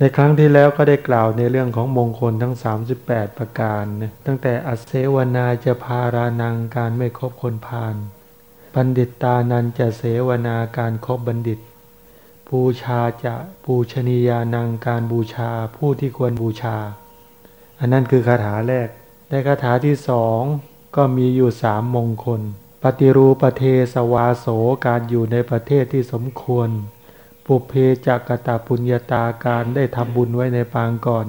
ในครั้งที่แล้วก็ได้กล่าวในเรื่องของมงคลทั้ง 38 ประการ ตั้งแต่อเสวนาจะพารานังการไม่คบคนพาลบัณฑิตตานันจะเสวนาการครบบัณฑิตบูชาจะบูชนียานังการบูชาผู้ที่ควรบูชา อันนั้นคือคาถาแรก ในคาถาที่สองก็มีอยู่สามมงคล ปฏิรูปเทสวาโสการอยู่ในประเทศที่สมควร ปุเพจักตาปุญญาตาการได้ทำบุญไว้ในปางก่อน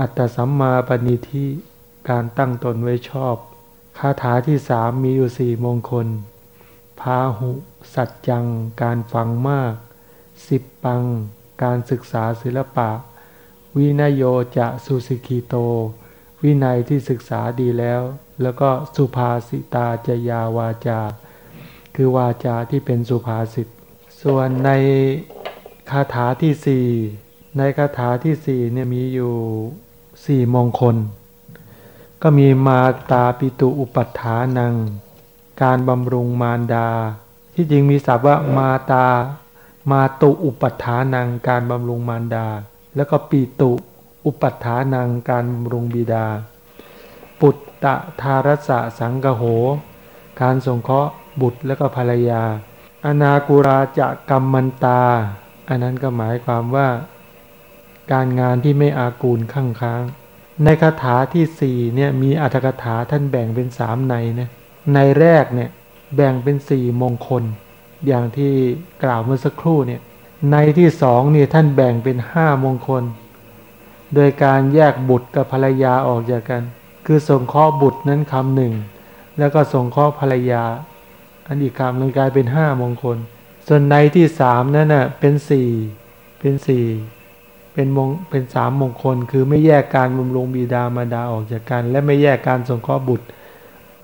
อัตสัมมาปณิธิการตั้งตนไว้ชอบ คาถาที่สามมีอยู่สี่มงคล พาหุ สัจจัง การฟังมาก สิบปัง การศึกษาศิลปะ วินโยจะสุสิกิโต วินัยที่ศึกษาดีแล้ว แล้วก็สุภาสิตาจยาวาจา คือวาจาที่เป็นสุภาษิต ส่วนในคาถาที่สี่ในคาถาที่สี่เนี่ยมีอยู่สี่มงคล ก็มีมาตาปิตุอุปัฏฐานัง การบำรุงมารดา ที่จริงมีศัพท์ว่ามาตามาตุอุปัฏฐานัง การบำรุงมารดา แล้วก็ปีตุอุปัฏฐานัง การบำรุงบิดา ปุตตะทารสะสังกโห การสงเคราะห์บุตรและก็ภรรยา อนากุราจะกรรมมันตา อันนั้นก็หมายความว่า การงานที่ไม่อากูลข้างค้าง ในคาถาที่สี่เนี่ยมีอัตถกถาท่านแบ่งเป็นสามในนะในแรกเนี่ยแบ่งเป็นสี่มงคล อย่างที่กล่าวเมื่อสักครู่เนี่ยในที่สองเนี่ยท่านแบ่งเป็นห้ามงคล โดยการแยกบุตรกับภรรยาออกจากกัน คือสงเคราะห์บุตรนั้นคำหนึ่ง แล้วก็สงเคราะห์ภรรยา อันอีกคำหนึ่งกลายเป็นห้ามงคล ส่วนในที่สามนั้นน่ะเป็นสี่เป็นสี่เป็นมงเป็นสามมงคล คือไม่แยกการบำรุงบิดามารดาออกจากกัน และไม่แยกการสงเคราะห์บุตร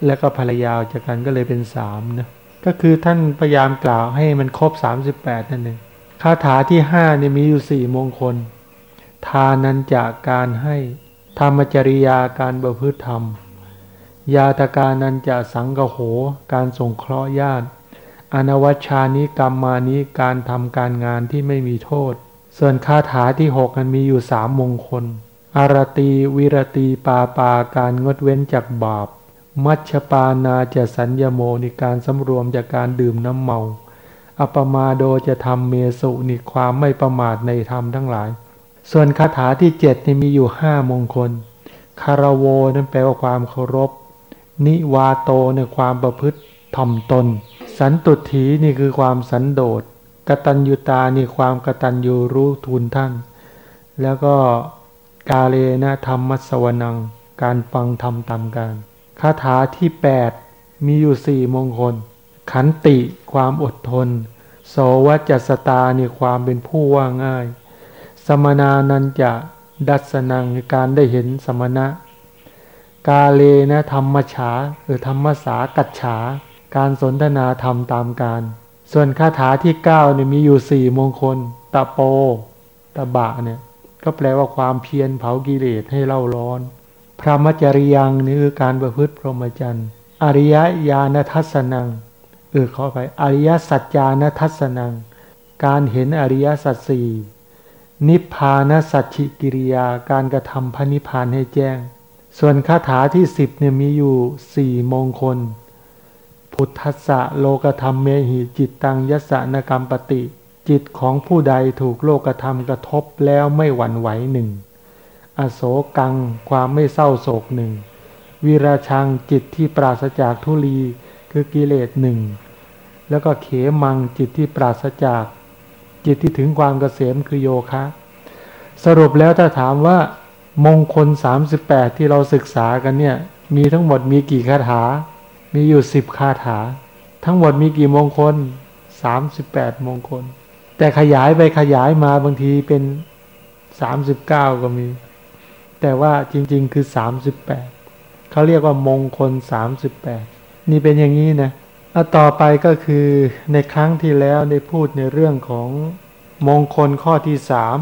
และก็ภรรยาออกจากกันก็เลยเป็นสามนะก็คือท่านพยายามกล่าวให้มันครบ 38 นั่นเองคาถาที่5เนี่ยมีอยู่สี่มงคล ทานันจากการให้ธรรมจริยาการประพฤติธรรม ยาตการนันจะสังกโห การสงเคราะห์ญาติ อนวัชานิกรรมมานิการทำการงานที่ไม่มีโทษ ส่วนคาถาที่หกมันมีอยู่สามมงคล อารตีวิรตีปาปาการงดเว้นจากบาป มัชปานาจะสัญญโมนิการสำรวมจากการดื่มน้ำเมา อปมาโดจะทำเมสุนิความไม่ประมาทในธรรมทั้งหลาย ส่วนคาถาที่เจ็ดนี่มีอยู่ห้ามงคลคารโวนั้นแปลว่าความเคารพ นิวาโตในความประพฤติถ่อมตน สันตุถีนี่คือความสันโดษกตัญญูตานี่ความกตัญญูรู้ทูลท่าน แล้วก็กาเลนะธรรมมัสวนัง การฟังธรรมตามการคาถาที่ 8 มีอยู่สี่มงคล ขันติความอดทน โสวัจสตานี่ความเป็นผู้ว่าง่าย สมนานันจะดัสนังการได้เห็นสมณะ กาเลนะธรรมฉาหรือธรรมสากัจฉา การสนทนาธรรมตามการ ส่วนคาถาที่9เนี่ยมีอยู่สี่มงคล ตะโป ตะบะเนี่ยก็แปลว่าความเพียรเผากิเลสให้เล่าร้อน พระมจริยังนี่คือการประพฤติพรหมจรรย์อริยญาณทัศนังเออขอไปอริยสัจจานทัศนัง การเห็นอริยสัจสี่นิพพานสัจฉิกิริยาการกระทำพระนิพพานให้แจ้ง ส่วนคาถาที่สิบเนี่ยมีอยู่สี่มงคล พุทธัสสะโลกธรรมเมหิจิตตังยสสะนกรรมปติ จิตของผู้ใดถูกโลกธรรมกระทบแล้วไม่หวั่นไหวหนึ่ง อโศกังความไม่เศร้าโศกหนึ่งวิราชังจิตที่ปราศจากทุลีคือกิเลสหนึ่ง แล้วก็เขมังจิตที่ปราศจาก จิตที่ถึงความเกษมคือโยคะ สรุปแล้วถ้าถามว่า มงคล 38 ที่เราศึกษากันเนี่ย มีทั้งหมดมีกี่คาถา มีอยู่ 10 คาถา ทั้งหมดมีกี่มงคล 38 มงคล แต่ขยายไปขยายมาบางทีเป็น 39 ก็มี แต่ว่าจริง ๆ คือ 38 เขาเรียกว่ามงคล 38 นี่เป็นอย่างนี้นะแล้วต่อไปก็คือในครั้งที่แล้วได้พูดในเรื่องของมงคลข้อที่สาม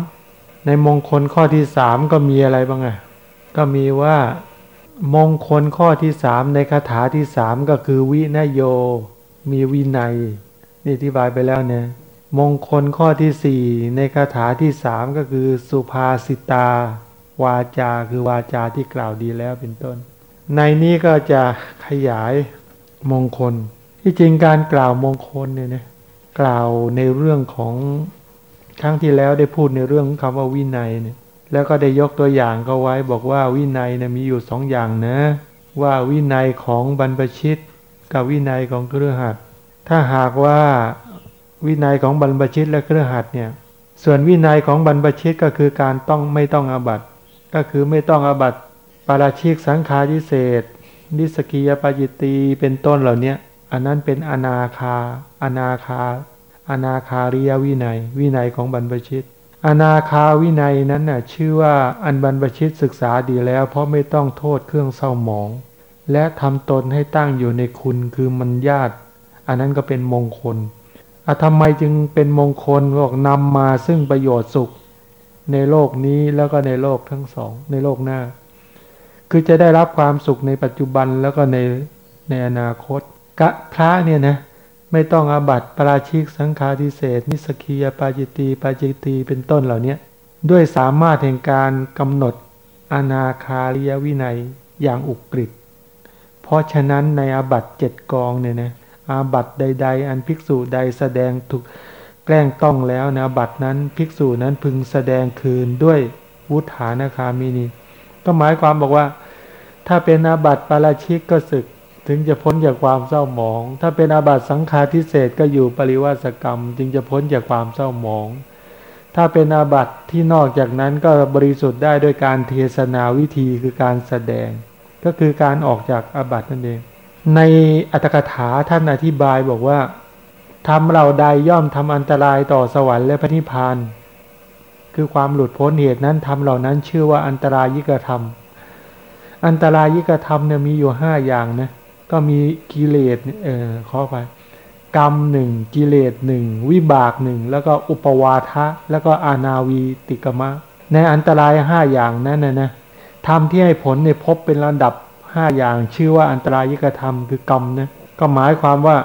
ในมงคลข้อที่สามก็มีอะไรบ้างอะก็มีว่ามงคลข้อที่สามในคาถาที่สามก็คือวินโย มีวินัยนี่อธิบายไปแล้วเนี่ยมงคลข้อที่สี่ในคาถาที่สามก็คือสุภาสิตา วาจาคือวาจาที่กล่าวดีแล้วเป็นต้น ในนี้ก็จะขยายมงคล ที่จริงการกล่าวมงคลเนี่ยนะกล่าวในเรื่องของ ครั้งที่แล้วได้พูดในเรื่องของคำว่าวินัยเนี่ยแล้วก็ได้ยกตัวอย่างเขาไว้บอกว่าวินัยนะมีอยู่สองอย่างนะ ว่าวินัยของบรรพชิต กับวินัยของเครือขัดถ้าหากว่าวินัยของบรรพชิตและเครือขัดเนี่ยส่วนวินัยของบรรพชิตก็คือการต้องไม่ต้องอาบัตก็คือไม่ต้องอาบัตปาราชิกสังฆาทิเศษนิสกิยปาจิตีเป็นต้นเหล่านี้อันนั้นเป็นอนาคาอนาคา อนาคาริยวินัย วินัยของบรรพชิต อนาคาวินัยนั้นน่ะชื่อว่าอันบรรพชิตศึกษาดีแล้ว เพราะไม่ต้องโทษเครื่องเศร้าหมอง และทำตนให้ตั้งอยู่ในคุณคือมันญาติอันนั้นก็เป็นมงคลอะทำไมจึงเป็นมงคลบอกนำมาซึ่งประโยชน์สุข ในโลกนี้แล้วก็ในโลกทั้งสองในโลกหน้า คือจะได้รับความสุขในปัจจุบันแล้วก็ในในอนาคตกะพระเนี่ยนะ ไม่ต้องอาบัติปราชิกสังฆาทิเศษนิสกียปาจิตีปาจิตีเป็นต้นเหล่านี้ด้วยสามารถแห่งการกำหนดอนาคาริยวินัยอย่างอุกฤษเพราะฉะนั้นในอาบัติเจ็ดกองเนี่ยนะอาบัติใด ๆ อันภิกษุใดแสดงถูกแกล้งต้องแล้วนะบัตินั้นภิกษุนั้นพึงแสดงคืนด้วยวุฒานาคามินีก็หมายความบอกว่า ถ้าเป็นอาบัติปาราชิกก็ศึก ถึงจะพ้นจากความเศร้าหมอง ถ้าเป็นอาบัติสังฆาทิเศษก็อยู่ปริวาสกรรม จึงจะพ้นจากความเศร้าหมอง ถ้าเป็นอาบัติที่นอกจากนั้นก็บริสุทธิ์ได้ด้วยการเทศนาวิธีคือการแสดง ก็คือการออกจากอาบัตินั่นเอง ในอัตถกถาท่านอธิบายบอกว่าทำเราใดย่อมทำอันตรายต่อสวรรค์และพระนิพพานคือความหลุดพ้นเหตุนั้นทำเหล่านั้นชื่อว่าอันตรายิกธรรม อันตรายิกธรรมเนี่ยมีอยู่ห้าอย่างนะ ก็มีกิเลสเออข้อไปกรรมหนึ่งกิเลสหนึ่งวิบากหนึ่งแล้วก็อุปวาทะ แล้วก็อานาวีติกมะ ในอันตรายห้าอย่างนั้นนะนะทำที่ให้ผลในพบเป็นระดับห้าอย่างชื่อว่าอันตรายิกธรรมคือกรรมนะก็หมายความว่า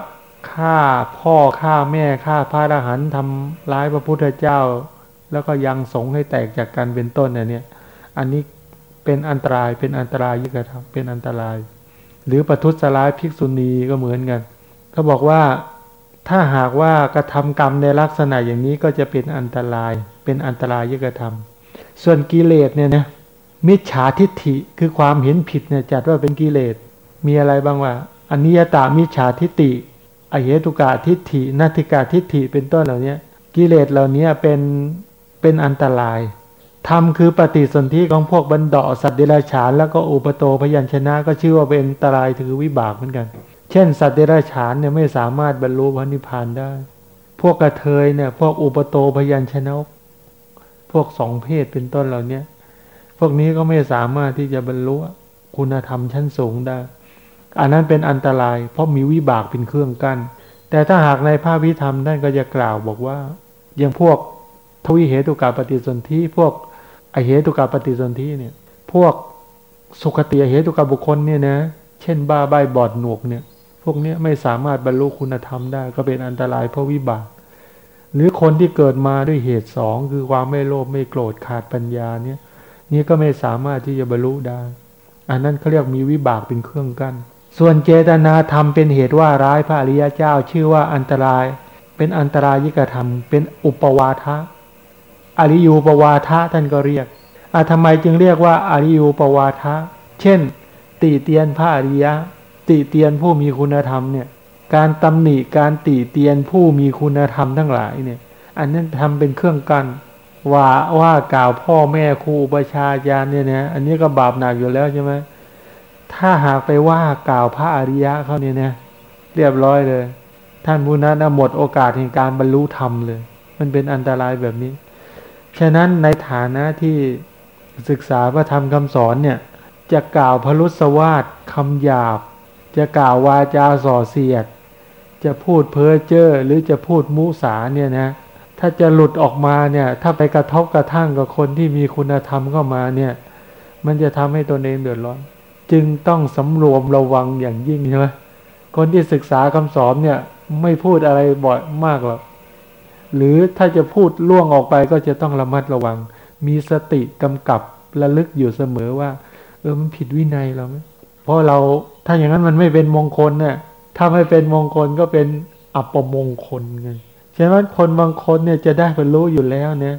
ฆ่าพ่อฆ่าแม่ฆ่าพระอรหันต์ทำร้ายพระพุทธเจ้า แล้วก็ยังสงให้แตกจากกันเป็นต้นเนี่ยอันนี้เป็นอันตรายเป็นอันตรายยิกธรรมเป็นอันตราย หรือประทุษร้ายภิกษุณีก็เหมือนกันเขาบอกว่าถ้าหากว่ากระทำกรรมในลักษณะอย่างนี้ก็จะเป็นอันตรายเป็นอันตรายยกระทำส่วนกิเลสเนี่ยนะมิจฉาทิฏฐิคือความเห็นผิดเนี่ยจัดว่าเป็นกิเลสมีอะไรบ้างว่าอนิยตามิจฉาทิฏฐิอเหตุกาทิฏฐินัตถิกาทิฏฐิเป็นต้นเหล่านี้กิเลสเหล่านี้เป็นเป็นอันตราย ธรรมคือปฏิสนธิของพวกบรรดาสัตว์เดรัจฉาน แล้วก็อุปโตพยัญชนะก็ชื่อว่าเป็นอันตรายถือวิบากเหมือนกัน เช่น สัตว์เดรัจฉานเนี่ยไม่สามารถบรรลุพระนิพพานได้ พวกกระเทยเนี่ยพวกอุปโตพยัญชนะ พวกสองเพศเป็นต้นเหล่านี้พวกนี้ก็ไม่สามารถที่จะบรรลุคุณธรรมชั้นสูงได้ อันนั้นเป็นอันตราย เพราะมีวิบากเป็นเครื่องกัน้น แต่ถ้าหากในภาพวิธรรมท่านก็จะกล่าวบอกว่า อย่างพวกทวิเหตุกาปฏิสนธิพวก อเหตุกาปฏิสนธิเนี่ย พวกสุขติอเหตุกาบุคคลเนี่ยนะ เช่นบ้าใบบอดหนวกเนี่ย พวกนี้ไม่สามารถบรรลุคุณธรรมได้ ก็เป็นอันตรายเพราะวิบาก หรือคนที่เกิดมาด้วยเหตุสองคือความไม่โลภไม่โกรธขาดปัญญาเนี่ย นี่ก็ไม่สามารถที่จะบรรลุได้ อันนั้นเขาเรียกมีวิบากเป็นเครื่องกัน้นส่วนเจตนาธรรมเป็นเหตุว่าร้ายพระอริยเจ้าชื่อว่าอันตราย เป็นอันตรายิกธรรม เป็นอุปวาทะ อริยูปวาทะท่านก็เรียกอาทำไมจึงเรียกว่าอริยูปวาทะ เช่นติเตียนพระอริยะติเตียนผู้มีคุณธรรมเนี่ยการตำหนิการติเตียนผู้มีคุณธรรมทั้งหลายเนี่ย อันนั้นทำเป็นเครื่องกันว่าว่ากล่าวพ่อแม่ครูประชาญาณเนี่ยนะอันนี้ก็บาปหนักอยู่แล้วใช่ไหมถ้าหากไปว่ากล่าวพระอริยะเขาเนี่ยนะเรียบร้อยเลย ท่านผู้นั้นหมดโอกาสแห่งการบรรลุธรรมเลย มันเป็นอันตรายแบบนี้ ฉะนั้นในฐานะที่ศึกษาพระธรรมคำสอนเนี่ยจะกล่าวพรุษวาทคำหยาบ จะกล่าววาจาส่อเสียด จะพูดเพ้อเจ้อหรือจะพูดมุสาเนี่ยนะถ้าจะหลุดออกมาเนี่ยถ้าไปกระทบกระทั่งกับคนที่มีคุณธรรมเข้ามาเนี่ยมันจะทำให้ตนเองเดือดร้อน จึงต้องสำรวมระวังอย่างยิ่งใช่ไหมคนที่ศึกษาคำสอนเนี่ยไม่พูดอะไรบ่อยมากหรอก หรือถ้าจะพูดล่วงออกไปก็จะต้องระมัดระวัง มีสติกำกับระลึกอยู่เสมอว่า เออมันผิดวินัยเราไหมเพราะเราถ้าอย่างนั้นมันไม่เป็นมงคลเนี่ยถ้าไม่เป็นมงคลก็เป็นอัปมงคลไงฉะนั้นคนบางคนเนี่ยจะได้บรรลุอยู่แล้วเนี่ย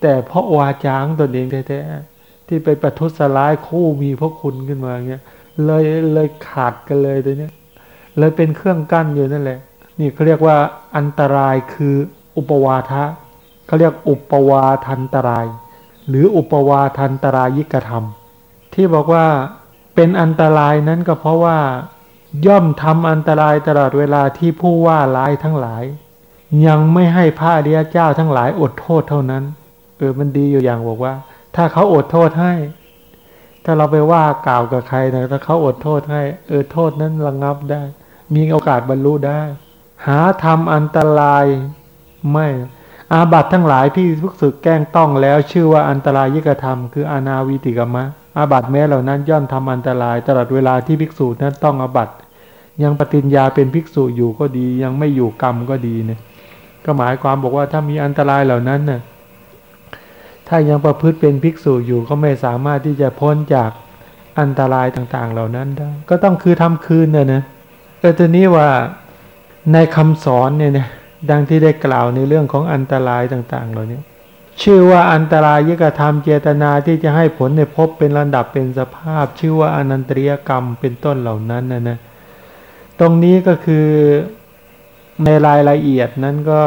แต่เพราะวาจางตนเองแท้ๆที่ไปประทุษร้ายคู่มีพระคุณขึ้นมาเงี้ยเลยเลยขาดกันเลยตัวเนี้ยเลยเป็นเครื่องกั้นอยู่นั่นแหละ นี่เขาเรียกว่าอันตรายคืออุปวาทะเขาเรียกอุปวาทันตราย หรืออุปวาทันตรายิกธรรม ที่บอกว่าเป็นอันตรายนั้นก็เพราะว่าย่อมทำอันตรายตลอดเวลาที่ผู้ว่าร้ายทั้งหลาย ยังไม่ให้พระอริยเจ้าทั้งหลายอดโทษเท่านั้นเออมันดีอยู่อย่างบอกว่า ถ้าเขาอดโทษให้ ถ้าเราไปว่ากล่าวกับใครนะถ้าเขาอดโทษให้ เออโทษนั้นระงงับได้ มีโอกาสบรรลุได้ หาทำอันตรายไม่ อาบัตทั้งหลายที่พึกสึกแกล้งต้องแล้ว ชื่อว่าอันตรายยิกธรรม คืออนาวิติกรรมะอาบัตแม้เหล่านั้นย่อมทำอันตราย ตลอดเวลาที่ภิกษุนั้นต้องอาบัตยังปฏิญญาเป็นภิกษุอยู่ก็ดี ยังไม่อยู่กรรมก็ดีเนี่ยก็หมายความบอกว่าถ้ามีอันตรายเหล่านั้นน่ะถ้ายังประพฤติเป็นภิกษุอยู่ก็ไม่สามารถที่จะพ้นจากอันตรายต่างๆเหล่านั้นได้ ก็ต้องคือทำคืนเนี่ยนะเออทีนี้ว่า ในคำสอนเนี่ยนะดังที่ได้กล่าวในเรื่องของอันตรายต่าง ๆ เหล่านี้ชื่อว่าอันตรายยกธรรมเจตนาที่จะให้ผลในพบเป็นระดับเป็นสภาพ ชื่อว่าอนันตริยกรรมเป็นต้นเหล่านั้นนะนะตรงนี้ก็คือในรายละเอียดนั้นก็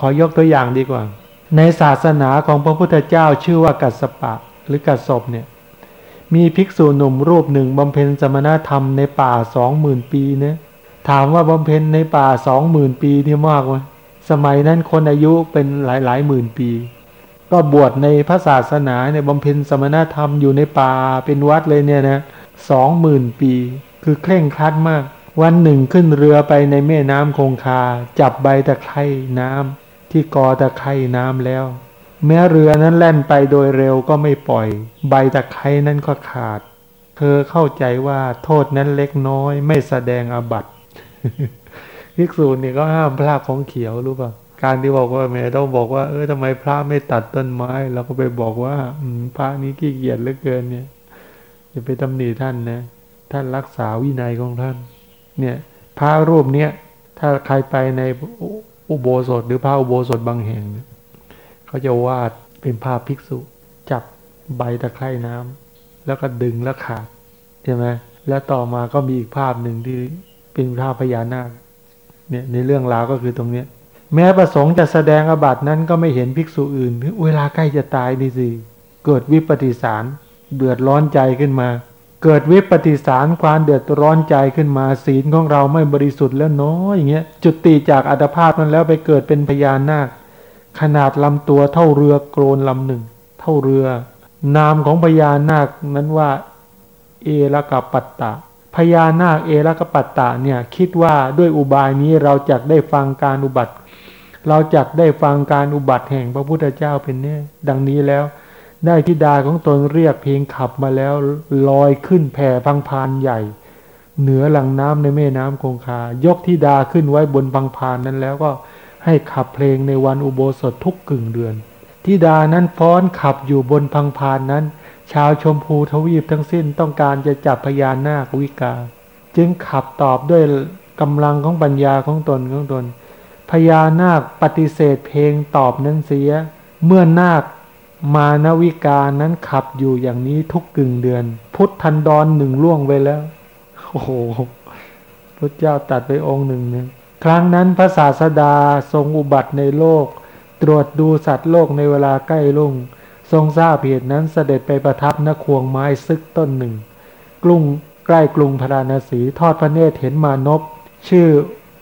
ขอยกตัวอย่างดีกว่า ในศาสนาของพระพุทธเจ้าชื่อว่ากัสสปะหรือกัสศพเนี่ยมีภิกษุหนุ่มรูปหนึ่งบำเพ็ญสมณธรรมในป่าสองหมื่นปีเนี่ย ถามว่าบำเพ็ญในป่าสองหมื่นปีนี่มากไหมสมัยนั้นคนอายุเป็นหลายหลายหมื่นปี ก็บวชในพระศาสนาเนี่ยบำเพ็ญสมณธรรมอยู่ในป่าเป็นวัดเลยเนี่ยนะสองหมื่นปี คือเคร่งครัดมาก วันหนึ่งขึ้นเรือไปในแม่น้ำคงคา จับใบตะไคร่น้ำที่กอตะไคร่น้ำแล้ว แม้เรือนั้นแล่นไปโดยเร็วก็ไม่ปล่อย ใบตะไคร่นั้นก็ขาด เธอเข้าใจว่าโทษนั้นเล็กน้อยไม่แสดงอบัติ ภิกษุนี่ก็ห้ามพระของเขียวรู้ป่ะการที่บอกว่าแม่ต้องบอกว่าเออทำไมพระไม่ตัดต้นไม้เราก็ไปบอกว่าอืพระนี้ขี้เกียจเหลือเกินเนี่ยอย่าไปตำหนิท่านนะท่านรักษาวินัยของท่าน เนี่ยพระรูปเนี้ยถ้าใครไปในอุโบสถหรือพระอุโบสถบางแห่งเนี่ยเขาจะวาดเป็นภาพภิกษุ จับใบตะไคร่น้ำแล้วก็ดึงแล้วขาดใช่ไหมแล้วต่อมาก็มีอีกภาพหนึ่งที่ เป็นภาพพญานาคเนี่ยในเรื่องราวก็คือตรงเนี้ย แม้ประสงค์จะแสดงอบัตินั้นก็ไม่เห็นภิกษุอื่น เวลาใกล้จะตายนี่สิเกิดวิปฏิสารเดือดร้อนใจขึ้นมา เกิดวิปฏิสารความเดือดร้อนใจขึ้นมา ศีลของเราไม่บริสุทธิ์แล้วเน้อยอย่างเงี้ย จุดตีจากอัตภาพนั้นแล้วไปเกิดเป็นพญานาค ขนาดลำตัวเท่าเรือโกรนลำหนึ่ง เท่าเรือ นามของพญานาคนั้นว่า เอละกับปัตตะ พญานาคเอละกปัตตะเนี่ยคิดว่าด้วยอุบายนี้เราจะได้ฟังการอุบัติ เราจะได้ฟังการอุบัติแห่งพระพุทธเจ้าเป็นเนี่ยดังนี้แล้ว ได้ทิดาของตนเรียกเพลงขับมาแล้วลอยขึ้นแผ่พังพานใหญ่ เหนือหลังน้ำในแม่น้ำคงคา ยกทิดาขึ้นไว้บนพังพานนั้นแล้วก็ให้ขับเพลงในวันอุโบสถทุกกึ่งเดือนทิดานั้นฟ้อนขับอยู่บนพังพานนั้น ชาวชมพูทวีปทั้งสิ้นต้องการจะจับพญานาควิกา จึงขับตอบด้วยกำลังของปัญญาของตนของตนพญานาคปฏิเสธเพลงตอบนั้นเสีย เมื่อนาคมานวิกานั้นขับอยู่อย่างนี้ทุกกึ่งเดือน พุทธันดรหนึ่งล่วงไปแล้ว โอ้โหพระเจ้าตัดไปองค์หนึ่งเนี่ยครั้งนั้นพระศาสดาทรงอุบัติในโลก ตรวจดูสัตว์โลกในเวลาใกล้ลุ่ง ทรงทราบเหตุนั้นเสด็จไปประทับนควงไม้ซึกต้นหนึ่ง กรุงใกล้กรุงพาราณสีทอดพระเนตรเห็นมานพชื่อ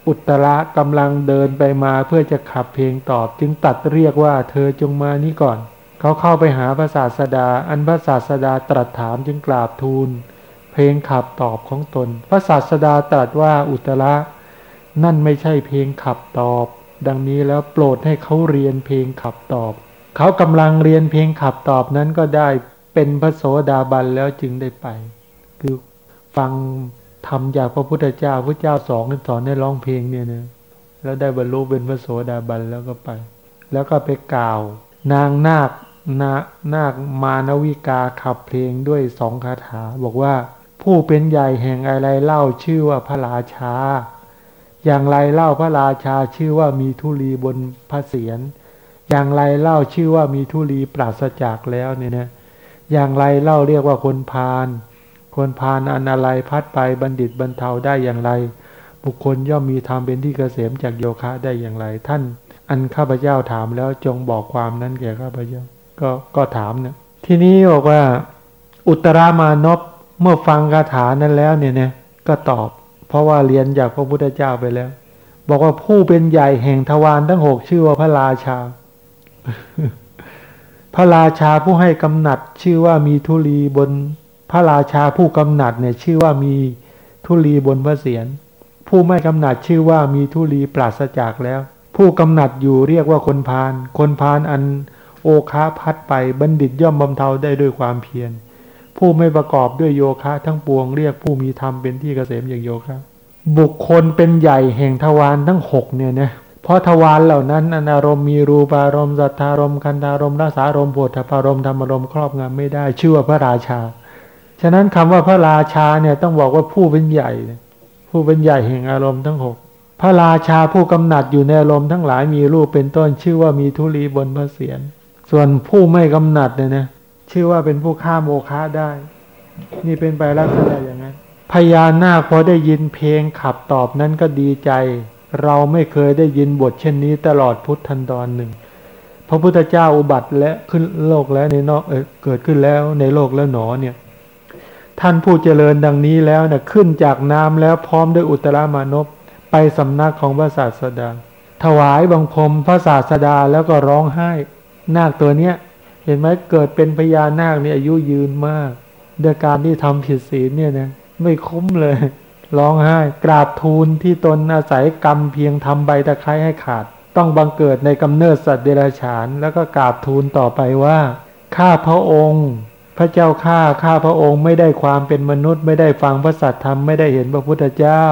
อุตระกำลังเดินไปมาเพื่อจะขับเพลงตอบ จึงตัดเรียกว่าเธอจงมานี่ก่อน เขาเข้าไปหาพระศาสดา อันพระศาสดาตรัสถามจึงกราบทูล เพลงขับตอบของตน พระศาสดาตรัสว่าอุตระนั่นไม่ใช่เพลงขับตอบ ดังนี้แล้วโปรดให้เขาเรียนเพลงขับตอบ เขากำลังเรียนเพลงขับตอบนั้นก็ได้เป็นพระโสดาบันแล้วจึงได้ไป คือฟังทำจากพระพุทธเจ้าพระเจ้าสองสอนให้ร้องเพลงเนี่ยนะแล้วได้บรรลุเป็นพระโสดาบันแล้วก็ไป แล้วก็ไปกล่าว นางนาคนานาคมานวิกาขับเพลงด้วยสองคาถา บอกว่าผู้เป็นใหญ่แห่งอะไรเล่าชื่อว่าพระราชา อย่างไรเล่าพระราชาชื่อว่ามีทุลีบนพระเศียร อย่างไรเล่าชื่อว่ามีทุลีปราศจากแล้วเนี่ยนะอย่างไรเล่าเรียกว่าคนพาลคนพาลอันอะไรพัดไปบัณฑิตบรรเทาได้อย่างไร บุคคลย่อมมีธรรมเป็นที่เกษมจากโยคะได้อย่างไร ท่าน อันข้าพเจ้าถามแล้วจงบอกความนั้นแก่ข้าพเจ้าก็ก็ถามเนี่ยทีนี้บอกว่า อุตรามานพเมื่อฟังคาถานั้นแล้วเนี่ยนะก็ตอบ เพราะว่าเรียนจากพระพุทธเจ้าไปแล้ว บอกว่าผู้เป็นใหญ่แห่งทวารทั้งหกชื่อว่าพระราชา พระราชาผู้ให้กำหนัด ชื่อว่ามีทุลีบน พระราชาผู้กำหนัดเนี่ยชื่อว่ามีทุลีบนพระเศียรผู้ไม่กำหนัดชื่อว่ามีทุลีปราศจากแล้ว ผู้กำหนัดอยู่เรียกว่าคนพาลคนพาลอันโอคาพัดไปบัณฑิตย่อมบำเทาได้ด้วยความเพียร ผู้ไม่ประกอบด้วยโยคะทั้งปวงเรียกผู้มีธรรมเป็นที่เกษมอย่างโยคะบุคคลเป็นใหญ่แห่งทวารทั้งหกเนี่ยนะ เพราะทวารเหล่านั้นอนารมณ์มีรูปารมณ์สัทธารมณ์คันธารมณ์รสารมณ์โผฏฐพารมณ์ธรรมารมณ์ครอบงำไม่ได้ ชื่อว่าพระราชา ฉะนั้นคำว่าพระราชาเนี่ยต้องบอกว่าผู้เป็นใหญ่ ผู้เป็นใหญ่แห่งอารมณ์ทั้งหกพระราชาผู้กำหนัดอยู่ในอารมณ์ทั้งหลายมีรูปเป็นต้น ชื่อว่ามีทุลีบนพระเศียรส่วนผู้ไม่กำหนัดเนี่ยนะชื่อว่าเป็นผู้ข้าโอคาได้ นี่เป็นไปลักษณะอย่างนั้นพญานาคพอได้ยินเพลงขับตอบนั้นก็ดีใจ เราไม่เคยได้ยินบทเช่นนี้ตลอดพุทธันดรหนึ่ง พระพุทธเจ้าอุบัติและขึ้นโลกแล้วในนอกเออเกิดขึ้นแล้วในโลกแล้วหนอเนี่ย ท่านผู้เจริญดังนี้แล้วเนี่ยขึ้นจากน้ำแล้วพร้อมด้วยอุตรามานพไปสำนักของพระศาสดา ถวายบังคมพระศาสดาแล้วก็ร้องไห้นาคตัวเนี้ย เห็นไหมเกิดเป็นพญานาคเนี่ยอายุยืนมากด้วยการที่ทำผิดศีลเนี่ยนะไม่คุ้มเลย ร้องไห้ กราบทูลที่ตนอาศัยกรรมเพียงทำใบตะไคร้ให้ขาด ต้องบังเกิดในกำเนิดสัตว์เดรัจฉาน แล้วก็กราบทูลต่อไปว่าข้าพระองค์ พระเจ้าข้าข้าพระองค์ไม่ได้ความเป็นมนุษย์ ไม่ได้ฟังพระสัตธรรมไม่ได้เห็นพระพุทธเจ้า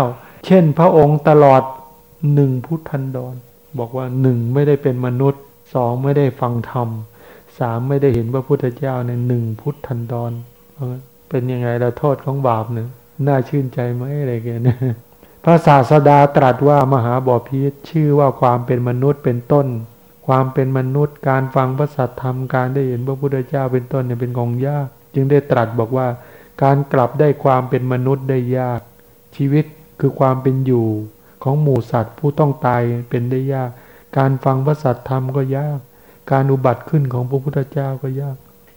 เช่นพระองค์ตลอดหนึ่งพุทธันดร บอกว่าหนึ่งไม่ได้เป็นมนุษย์สองไม่ได้ฟังธรรมสามไม่ได้เห็นพระพุทธเจ้าในหนึ่งพุทธันดรเป็นยังไงเราโทษของบาปเนี่ย น่าชื่นใจไหมอะไรเงี้ยนะพระศาสดาตรัสว่ามหาบอพิษชื่อว่าความเป็นมนุษย์เป็นต้น ความเป็นมนุษย์การฟังพระสัทธรรมการได้เห็นพระพุทธเจ้าเป็นต้นเนี่ยเป็นของยาก จึงได้ตรัสบอกว่าการกลับได้ความเป็นมนุษย์ได้ยาก ชีวิตคือความเป็นอยู่ของหมู่สัตว์ผู้ต้องตายเป็นได้ยาก การฟังพระสัทธรรมก็ยาก การอุบัติขึ้นของพระพุทธเจ้าก็ยาก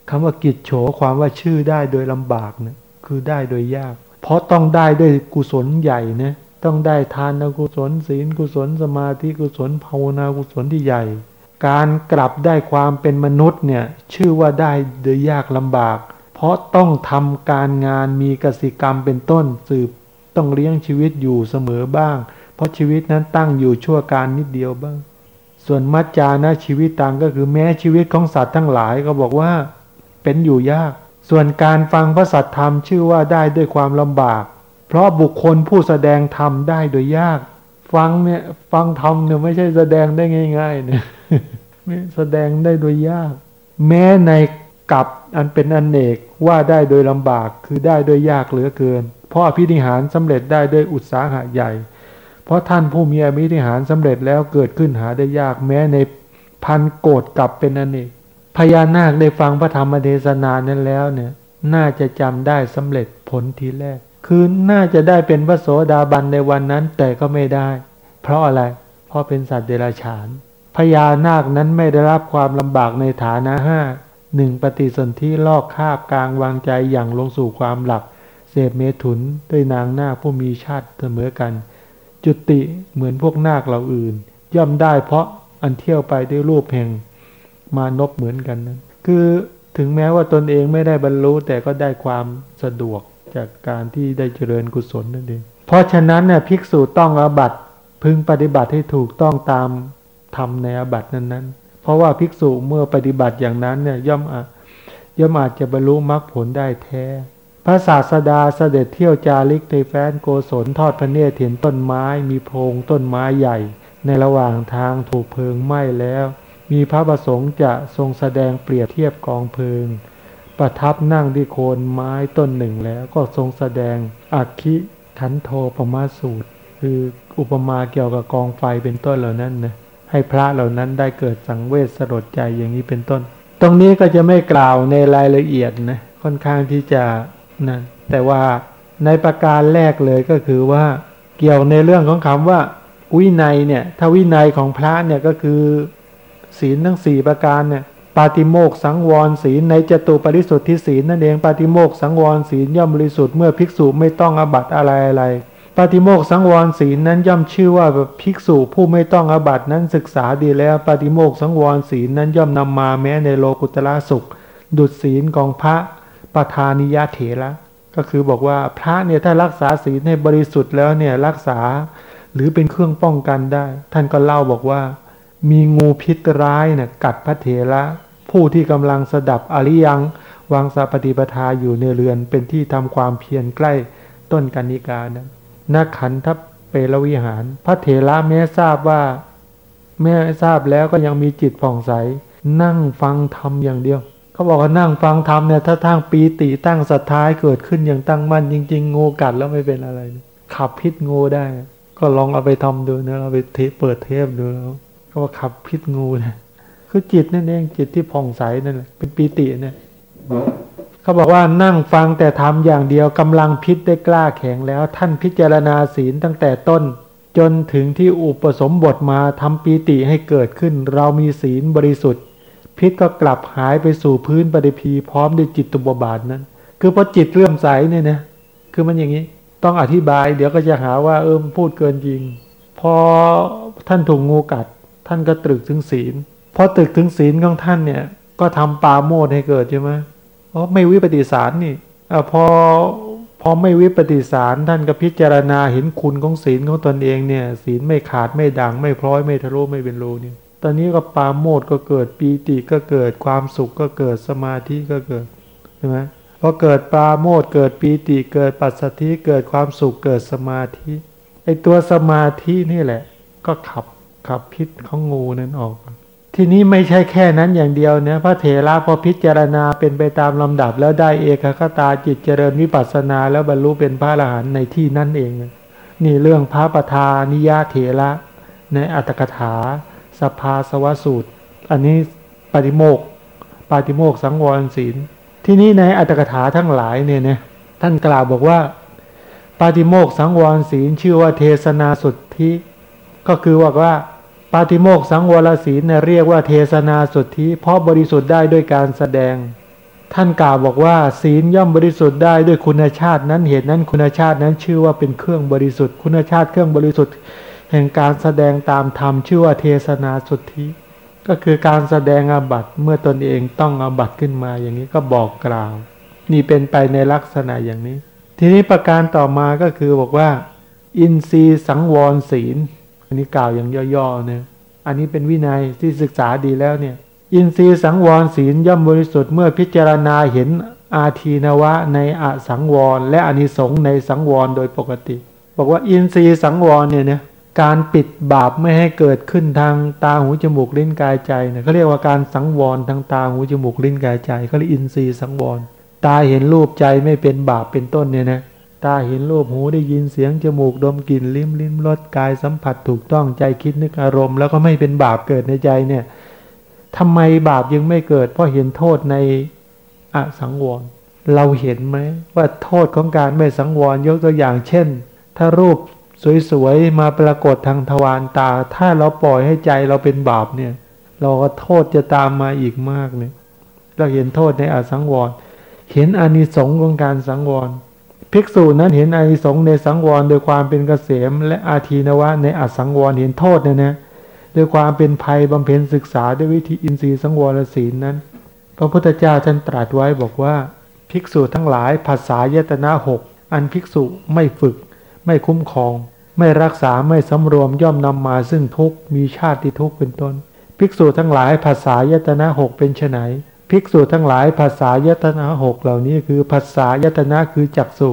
คำว่ากิจโฉความว่าชื่อได้โดยลำบากเนี่ยคือได้โดยยาก เพราะต้องได้ด้วยกุศลใหญ่นะต้องได้ทานกุศลศีลกุศลสมาธิกุศลภาวนากุศลที่ใหญ่ การกลับได้ความเป็นมนุษย์เนี่ยชื่อว่าได้โดยยากลำบาก เพราะต้องทำการงานมีกสิกรรมเป็นต้นสืบต้องเลี้ยงชีวิตอยู่เสมอบ้าง เพราะชีวิตนั้นตั้งอยู่ชั่วการนิดเดียวบ้าง ส่วนมัจจานะชีวิตต่างก็คือแม้ชีวิตของสัตว์ทั้งหลายก็บอกว่าเป็นอยู่ยาก ส่วนการฟังพระสัทธรรมชื่อว่าได้ด้วยความลำบาก เพราะบุคคลผู้แสดงธรรมได้โดยยาก ฟังเนี่ยฟังธรรมเนี่ยไม่ใช่แสดงได้ง่ายๆเนี่ยแสดงได้โดยยาก แม้ในกับอันเป็นอันเนกว่าได้โดยลำบากคือได้โดยยากเหลือเกิน เพราะอภินิหารสำเร็จได้ด้วยอุตสาหะใหญ่ เพราะท่านผู้มีอภินิหารสำเร็จแล้วเกิดขึ้นหาได้ยากแม้ในพันโกดกับเป็นอันเนก พญานาคได้ฟังพระธรรมเทศนานั้นแล้วเนี่ย น่าจะจำได้สำเร็จผลทีแรก คือน่าจะได้เป็นพระโสดาบันในวันนั้นแต่ก็ไม่ได้ เพราะอะไร เพราะเป็นสัตว์เดรัจฉานพญานาคนั้นไม่ได้รับความลำบากในฐานะห้าหนึ่งปฏิสนธิลอกคาบกลางวางใจอย่างลงสู่ความหลับเสพเมถุนด้วยนางนาคผู้มีชาติเสมอกัน จุติเหมือนพวกนาคเหล่าอื่น ย่อมได้เพราะอันเที่ยวไปด้วยรูปแห่ง มานพเหมือนกันนะคือถึงแม้ว่าตนเองไม่ได้บรรลุแต่ก็ได้ความสะดวกจากการที่ได้เจริญกุศลนั่นเอง เพราะฉะนั้นเนี่ยภิกษุต้องอาบัตพึงปฏิบัติให้ถูกต้องตามทำในอาบัตนั้นๆ เพราะว่าภิกษุเมื่อปฏิบัติอย่างนั้นเนี่ยย่อมอาย่อมอาจจะบรรลุมรรคผลได้แท้ พระศาสดาเสด็จเที่ยวจาริกในแฟนโกศลทอดพระเนตรเห็นต้นไม้ มีโพรงต้นไม้ใหญ่ ในระหว่างทางถูกเพลิงไหม้แล้ว มีพระประสงค์จะทรงแสดงเปรียบเทียบกองเพลิง ประทับนั่งที่โคนไม้ต้นหนึ่งแล้วก็ทรงแสดงอักขิขันโทปมาสูตร คืออุปมาเกี่ยวกับกองไฟเป็นต้นเหล่านั้นนะให้พระเหล่านั้นได้เกิดสังเวชสลดใจอย่างนี้เป็นต้น ตรงนี้ก็จะไม่กล่าวในรายละเอียดนะค่อนข้างที่จะนะแต่ว่าในประการแรกเลยก็คือว่าเกี่ยวในเรื่องของคำว่าวินัยเนี่ยถ้าวินัยของพระเนี่ยก็คือ ศีลทั้งสี่ประการเนี่ยปาติโมกสังวรศีลในจตุปริสุทธิศีลนั่นเองปาติโมกสังวรศีลย่อมบริสุทธิ์เมื่อภิกษุไม่ต้องอบัตอะไรอะไรปาติโมกสังวรศีลนั้นย่อมชื่อว่าภิกษุผู้ไม่ต้องอบัตนั้นศึกษาดีแล้วปาติโมกสังวรศีลนั้นย่อมนำมาแม้ในโลกุตละสุข ดุจศีลของพระประธานิยะเถระก็คือบอกว่าพระเนี่ยถ้ารักษาศีลให้บริสุทธิ์แล้วเนี่ยรักษาหรือเป็นเครื่องป้องกันได้ ท่านก็เล่าบอกว่า มีงูพิษร้ายเนี่ยกัดพระเถระผู้ที่กำลังสดับอริยังวางสัปฏิปทาอยู่ในเรือนเป็นที่ทำความเพียรใกล้ต้นกันิกานะนักขันทัพเปรวิหาร พระเถระแม้ทราบว่าแม้ทราบแล้วก็ยังมีจิตผ่องใส นั่งฟังธรรมอย่างเดียว เขาบอกว่านั่งฟังธรรมเนี่ยถ้าทั้งปีติตั้งศรัทธาเกิดขึ้นอย่างตั้งมั่นจริง ๆ งูกัดแล้วไม่เป็นอะไร ขับพิษงูได้ ก็ลองเอาไปทำดูนะเอาไปเทเปิดเทปดูแล้ว ก็ว่าขับพิษงูนะคือจิตนั่นเองจิตที่ผ่องใสนั่นแหละเป็นปีติเนี่ยเขาบอกว่านั่งฟังแต่ทำอย่างเดียวกำลังพิษได้กล้าแข็งแล้ว ท่านพิจารณาศีลตั้งแต่ต้น จนถึงที่อุปสมบทมาทำปีติให้เกิดขึ้น เรามีศีลบริสุทธิ์ พิษก็กลับหายไปสู่พื้นปฏิพีพร้อมด้วยจิตตุบบาทนั้น คือพอจิตเลื่อมใสเนี่ยนะคือมันอย่างนี้ต้องอธิบาย เดี๋ยวก็จะหาว่าเออพูดเกินจริง พอท่านถูกงูกัด ท่านก็ตรึกถึงศีลพอตรึกถึงศีลของท่านเนี่ย ก็ทำปาโมดให้เกิดใช่ไหมเพราะไม่วิปฏิสารนี่อพอพอไม่วิปฏิสารท่านก็พิจารณาเห็นคุณของศีลของตนเองเนี่ย ศีลไม่ขาดไม่ด่างไม่พร้อยไม่ทะลุไม่เป็นรูนี่ตอนนี้ก็ปาโมดก็เกิดปีติก็เกิดความสุขก็เกิดสมาธิก็เกิดใช่ไหมพอเกิดปาโมดเกิดปีติเกิดปัสสธิเกิดความสุขเกิดสมาธิไอตัวสมาธินี่แหละ ก็ขับ ขับพิษของงูนั้นออก ทีนี้ไม่ใช่แค่นั้นอย่างเดียวเนี่ยพระเถระพอพิจารณาเป็นไปตามลำดับ แล้วได้เอกคตาจิตเจริญวิปัสสนาแล้วบรรลุเป็นพระอรหันต์ในที่นั่นเอง นี่เรื่องพระประธานิยาเถระในอัตถกถา สภาสวสูตร อันนี้ปฏิโมกปฏิโมกสังวรศีล ที่นี้ในอัตถกถาทั้งหลายเนี่ยนะท่านกล่าวบอกว่าปฏิโมกสังวรศีลชื่อว่าเทศนาสุทธิก็คือว่าว่า ปาติโมกสังวรศีลเรียกว่าเทศนาสุทธิ เพราะบริสุทธิ์ได้ด้วยการแสดง ท่านกล่าวบอกว่า ศีลย่อมบริสุทธิ์ได้ด้วยคุณชาตินั้นเหตุนั้นคุณชาตินั้นชื่อว่าเป็นเครื่องบริสุทธิ์ คุณชาติเครื่องบริสุทธิ์ แห่งการแสดงตามธรรมชื่อว่าเทศนาสุทธิ ก็คือการแสดงอาบัตเมื่อตนเองต้องอาบัตขึ้นมาอย่างนี้ก็บอกกล่าว นี่เป็นไปในลักษณะอย่างนี้ ทีนี้ประการต่อมาก็คือบอกว่า อินทรีย์สังวรศีล อันนี้กล่าวอย่างย่อๆเนี่ยอันนี้เป็นวินัยที่ศึกษาดีแล้วเนี่ย อินทรีย์สังวรศีลย่อมบริสุทธิ์เมื่อพิจารณาเห็นอาทีนวะในอสังวร และอนิสงส์ในสังวรโดยปกติ บอกว่าอินทรีย์สังวรเนี่ยนะการปิดบาปไม่ให้เกิดขึ้นทางตาหูจมูกลิ้นกายใจเนี่ยเขาเรียกว่าการสังวรทางตาหูจมูกลิ้นกายใจเขาเรียกอินทรีย์สังวร ตาเห็นรูปใจไม่เป็นบาปเป็นต้นเนี่ยนะ ตาเห็นรูปหูได้ยินเสียงจมูกดมกลิ่นลิ้มลิ้มรสกายสัมผัสถูกต้องใจคิดนึกอารมณ์ แล้วก็ไม่เป็นบาปเกิดในใจเนี่ยทำไมบาปยังไม่เกิด เพราะเห็นโทษในอสังวร เราเห็นไหมว่าโทษของการไม่สังวรยกตัวอย่างเช่น ถ้ารูปสวยๆมาปรากฏทางทวารตา ถ้าเราปล่อยให้ใจเราเป็นบาปเนี่ย เราก็โทษจะตามมาอีกมากเนี่ยเราเห็นโทษในอสังวร เห็นอานิสงส์ของการสังวร ภิกษุนั้นเห็นอานิสงส์ในสังวรโดยความเป็นเกษม และอาทีนวะในอัสังวรเห็นโทษเนี่ยนะโดยความเป็นภัยบำเพ็ญศึกษาด้วยวิธีอินทรีย์สังวรศีลนั้น พระพุทธเจ้าท่านตรัสไว้บอกว่า ภิกษุทั้งหลายภาษายตนะหกอันภิกษุไม่ฝึก ไม่คุ้มครอง ไม่รักษาไม่สำรวมย่อมนำมาซึ่งทุกมีชาติทุกเป็นต้น ภิกษุทั้งหลายภาษายตนะหกเป็นไน ภิกษุทั้งหลายภาษายตนะหกเหล่านี้คือภาษายตนะคือจักสุ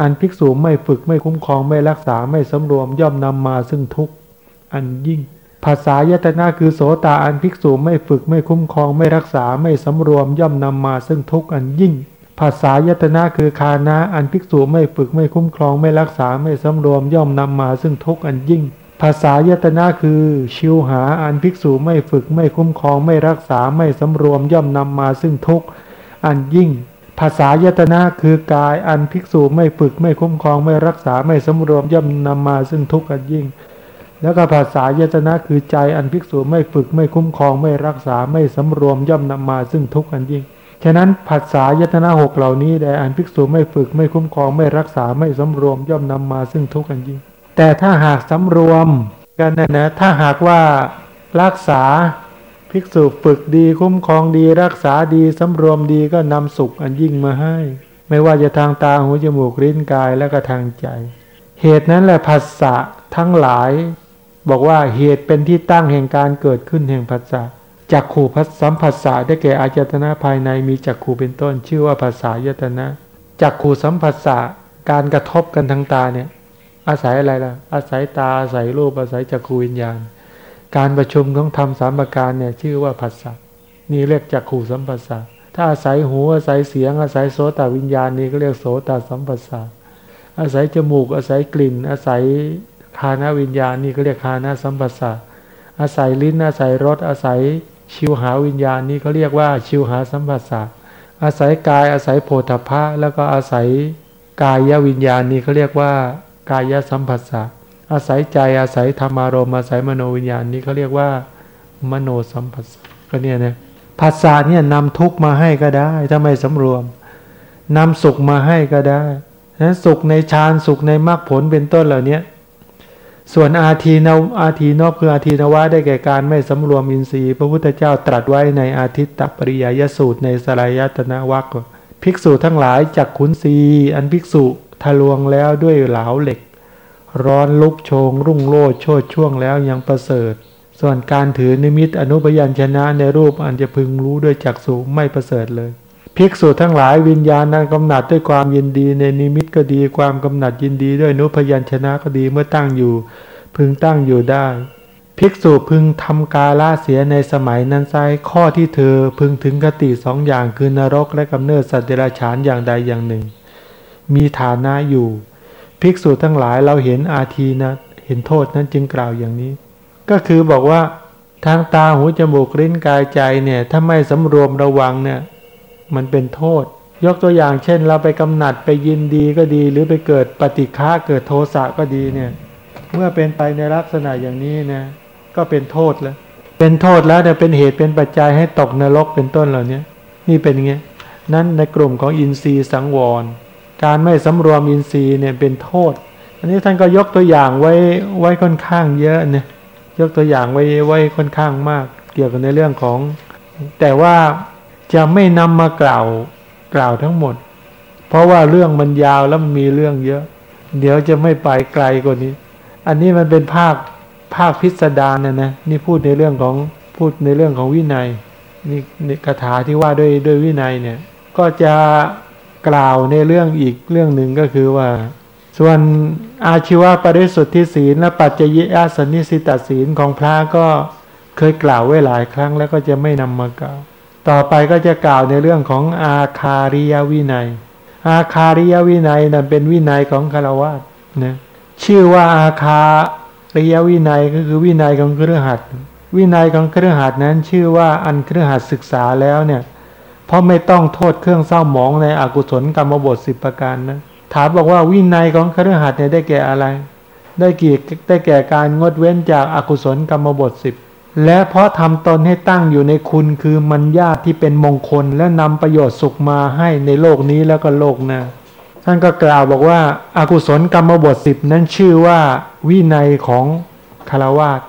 อันภิกษุไม่ฝึกไม่คุ้มครองไม่รักษาไม่สำรวมย่อมนำมาซึ่งทุกข์อันยิ่ง ภาษายตนะคือโสตาอันภิกษุไม่ฝึกไม่คุ้มครองไม่รักษาไม่สำรวมย่อมนำมาซึ่งทุกข์อันยิ่ง ภาษายตนะคือคานะอันภิกษุไม่ฝึกไม่คุ้มครองไม่รักษาไม่สำรวมย่อมนำมาซึ่งทุกข์อันยิ่ง ภาษายตนะคือ ชิวหาอันภิกษุไม่ฝึกไม่คุ้มครองไม่รักษาไม่สำรวมย่อมนำมาซึ่งทุกข์อันยิ่ง ภาษายตนะคือกายอันภิกษุไม่ฝึกไม่คุ้มครองไม่รักษาไม่สำรวมย่อมนำมาซึ่งทุกข์อันยิ่ง แล้วก็ภาษายตนะคือใจอันภิกษุไม่ฝึกไม่คุ้มครองไม่รักษาไม่สำรวมย่อมนำมาซึ่งทุกข์อันยิ่งฉะนั้นภาษายตนะหกเหล่านี้แด่อันภิกษุไม่ฝึกไม่คุ้มครองไม่รักษาไม่สำรวมย่อมนำมาซึ่งทุกข์อันยิ่ง แต่ถ้าหากสำรวมกันนะนะถ้าหากว่ารักษาภิกษุฝึกดีคุ้มครองดี รักษาดีสำรวมดีก็นำสุขอันยิ่งมาให้ ไม่ว่าจะทางตาหูจมูกลิ้นกายและก็ทางใจ เหตุนั้นแหละภาษะทั้งหลาย บอกว่าเหตุเป็นที่ตั้งแห่งการเกิดขึ้นแห่งภาษะจักขู่พัสสัมผัสสะได้แก่อายตนะภายในมีจักขู่เป็นต้น ชื่อว่าภาษายตนะจักขู่สัมผัสสะการกระทบกันทางตาเนี่ย อาศัยอะไรล่ะ อาศัยตาอาศัยรูปอาศัยจักขูวิญญาณ การประชุมของธรรมสามประการเนี่ยชื่อว่าผัสสะนี่เรียกจักขู่สัมผัสสะถ้าอาศัยหูอาศัยเสียง อาศัยโสตวิญญาณนี่ก็เรียกโสตสัมผัสสะอาศัยจมูก อาศัยกลิ่น อาศัยคานาวิญญาณนี่ก็เรียกคานาสัมผัสสะอาศัยลิ้นอาศัยรสอาศัยชิวหาวิญญาณนี่เขาเรียกว่าชิวหาสัมผัสสะอาศัยกายอาศัยโพธพะแล้วก็อาศัยกายวิญญาณนี่เขาเรียกว่า กายสัมผัสสะอาศัยใจอาศัยธรรมารมอาศัยมโนวิญญาณนี่เขาเรียกว่า มโนสัมผัสสะก็เนี่ยนะภาษาเนี่ยนำทุกมาให้ก็ได้ถ้าไม่สำรวมนำสุขมาให้ก็ได้นั้นสุขในฌานสุขในมรรคผลเป็นต้นเหล่านี้ส่วนอาทีนอาทีนอบคืออาทีนวะได้แก่การไม่สำรวมอินทรีย์ พระพุทธเจ้าตรัสไว้ในอาทิตตปริยยสูตรในสลายตนะวักภิกษุทั้งหลายจักขุนศีอันภิกษุ ทะลวงแล้วด้วยเหลาเหล็ก ร้อนลุกโชง รุ่งโรดโชดช่วงแล้วยังประเสริฐ ส่วนการถือนิมิตอนุปยัญชนะในรูปอันจะพึงรู้ด้วยจักษุไม่ประเสริฐเลยภิกษุทั้งหลายวิญญาณนั้นกำหนัดด้วยความยินดีในนิมิตก็ดีความกำหนัดยินดีด้วยนุพยัญชนะก็ดีเมื่อตั้งอยู่ พึงตั้งอยู่ได้ ภิกษุพึงทำกาลาเสียในสมัยนั้นไซข้อที่เธอพึงถึงกติสองอย่างคือนรกและกำเนิดสัตว์เดรัจฉานอย่างใดอย่างหนึ่ง มีฐานะอยู่ ภิกษุทั้งหลายเราเห็นอาทีนะเห็นโทษนั้นจึงกล่าวอย่างนี้ ก็คือบอกว่าทางตาหูจมูกลิ้นกายใจเนี่ยถ้าไม่สำรวมระวังเนี่ยมันเป็นโทษ ยกตัวอย่างเช่น เราไปกำหนัดไปยินดีก็ดี หรือไปเกิดปฏิฆาเกิดโทสะก็ดีเนี่ยเมื่อเป็นไปในลักษณะอย่างนี้นะก็เป็นโทษแล้ว เป็นโทษแล้วเนี่ยเป็นเหตุเป็นปัจจัยให้ตกนรกเป็นต้นเหล่านี้นี่เป็นไงนั้นในกลุ่มของอินทรีย์สังวร การไม่สำรวมอินทรีย์เนี่ยเป็นโทษ อันนี้ท่านก็ยกตัวอย่างไว้ไว้ค่อนข้างเยอะเนี่ยยกตัวอย่างไว้ไว้ค่อนข้างมาก เกี่ยวกับในเรื่องของ แต่ว่าจะไม่นำมากล่าวกล่าวทั้งหมด เพราะว่าเรื่องมันยาวแล้วมันมีเรื่องเยอะ เดี๋ยวจะไม่ไปไกลกว่านี้ อันนี้มันเป็นภาคภาคพิสดารนะนะนี่พูดในเรื่องของพูดในเรื่องของวินัยนี่นคาถาที่ว่าด้วยด้วยวินัยเนี่ย ก็จะ กล่าวในเรื่องอีกเรื่องหนึ่งก็คือว่า ส่วนอาชีวะปริสุทธิศีลและปัจจยิอาสนิสิตศีลของพระก็เคยกล่าวไว้หลายครั้งแล้วก็จะไม่นำมากล่าว ต่อไปก็จะกล่าวในเรื่องของอาคาริยวินัย อาคาริยวินัยนั้นเป็นวินัยของคารวะนะชื่อว่าอาคาริยวินัยก็คือวินัยของเครือขัดวินัยของเครือขัดนั้นชื่อว่าอันเครือขัดศึกษาแล้วเนี่ย เพราะไม่ต้องโทษเครื่องเศร้าหมองในอกุศลกรรมบทสิบประการนะถามบอกว่าวินัยของครือขัดเนี่ยได้แก่อะไร ได้กี่ได้แก่การงดเว้นจากอากุศลกรรมบทสิบและเพราะทำตนให้ตั้งอยู่ในคุณคือมัญญาที่เป็นมงคล และนำประโยชน์สุขมาให้ในโลกนี้แล้วก็โลกหน้าท่านก็กล่าวบอกว่าอากุศลกรรมบทสิบนั้นชื่อว่าวินัยของคารวาส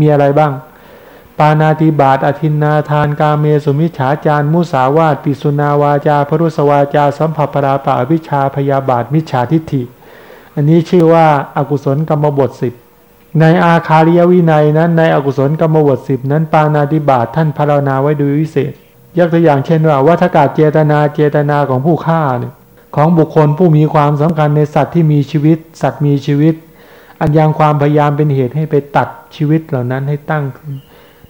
มีอะไรบ้างานาติบาตอธินนาทานกาเมสุมิฉาจารมุสาวาตปิสุนาวาจาพรุสวาจา สัมผัสปราปะอวิชาพยาบาทมิจฉาทิฏฐิ อันนี้ชื่อว่าอากุศลกรรมบทสิบในอาคาริยวินัยนั้น ในอกุศลกรรมบทสิบนั้นปานาติบาตท่านพารณาไว้โดยวิเศษ ยกตัวอย่างเช่นว่าวัฏกาศเจตนาเจตนาของผู้ฆ่าเนี่ยของบุคคลผู้มีความสำคัญในสัตว์ที่มีชีวิต สัตว์มีชีวิต อันยังความพยายามเป็นเหตุให้ไปตัดชีวิตเหล่านั้นให้ตั้งขึ้น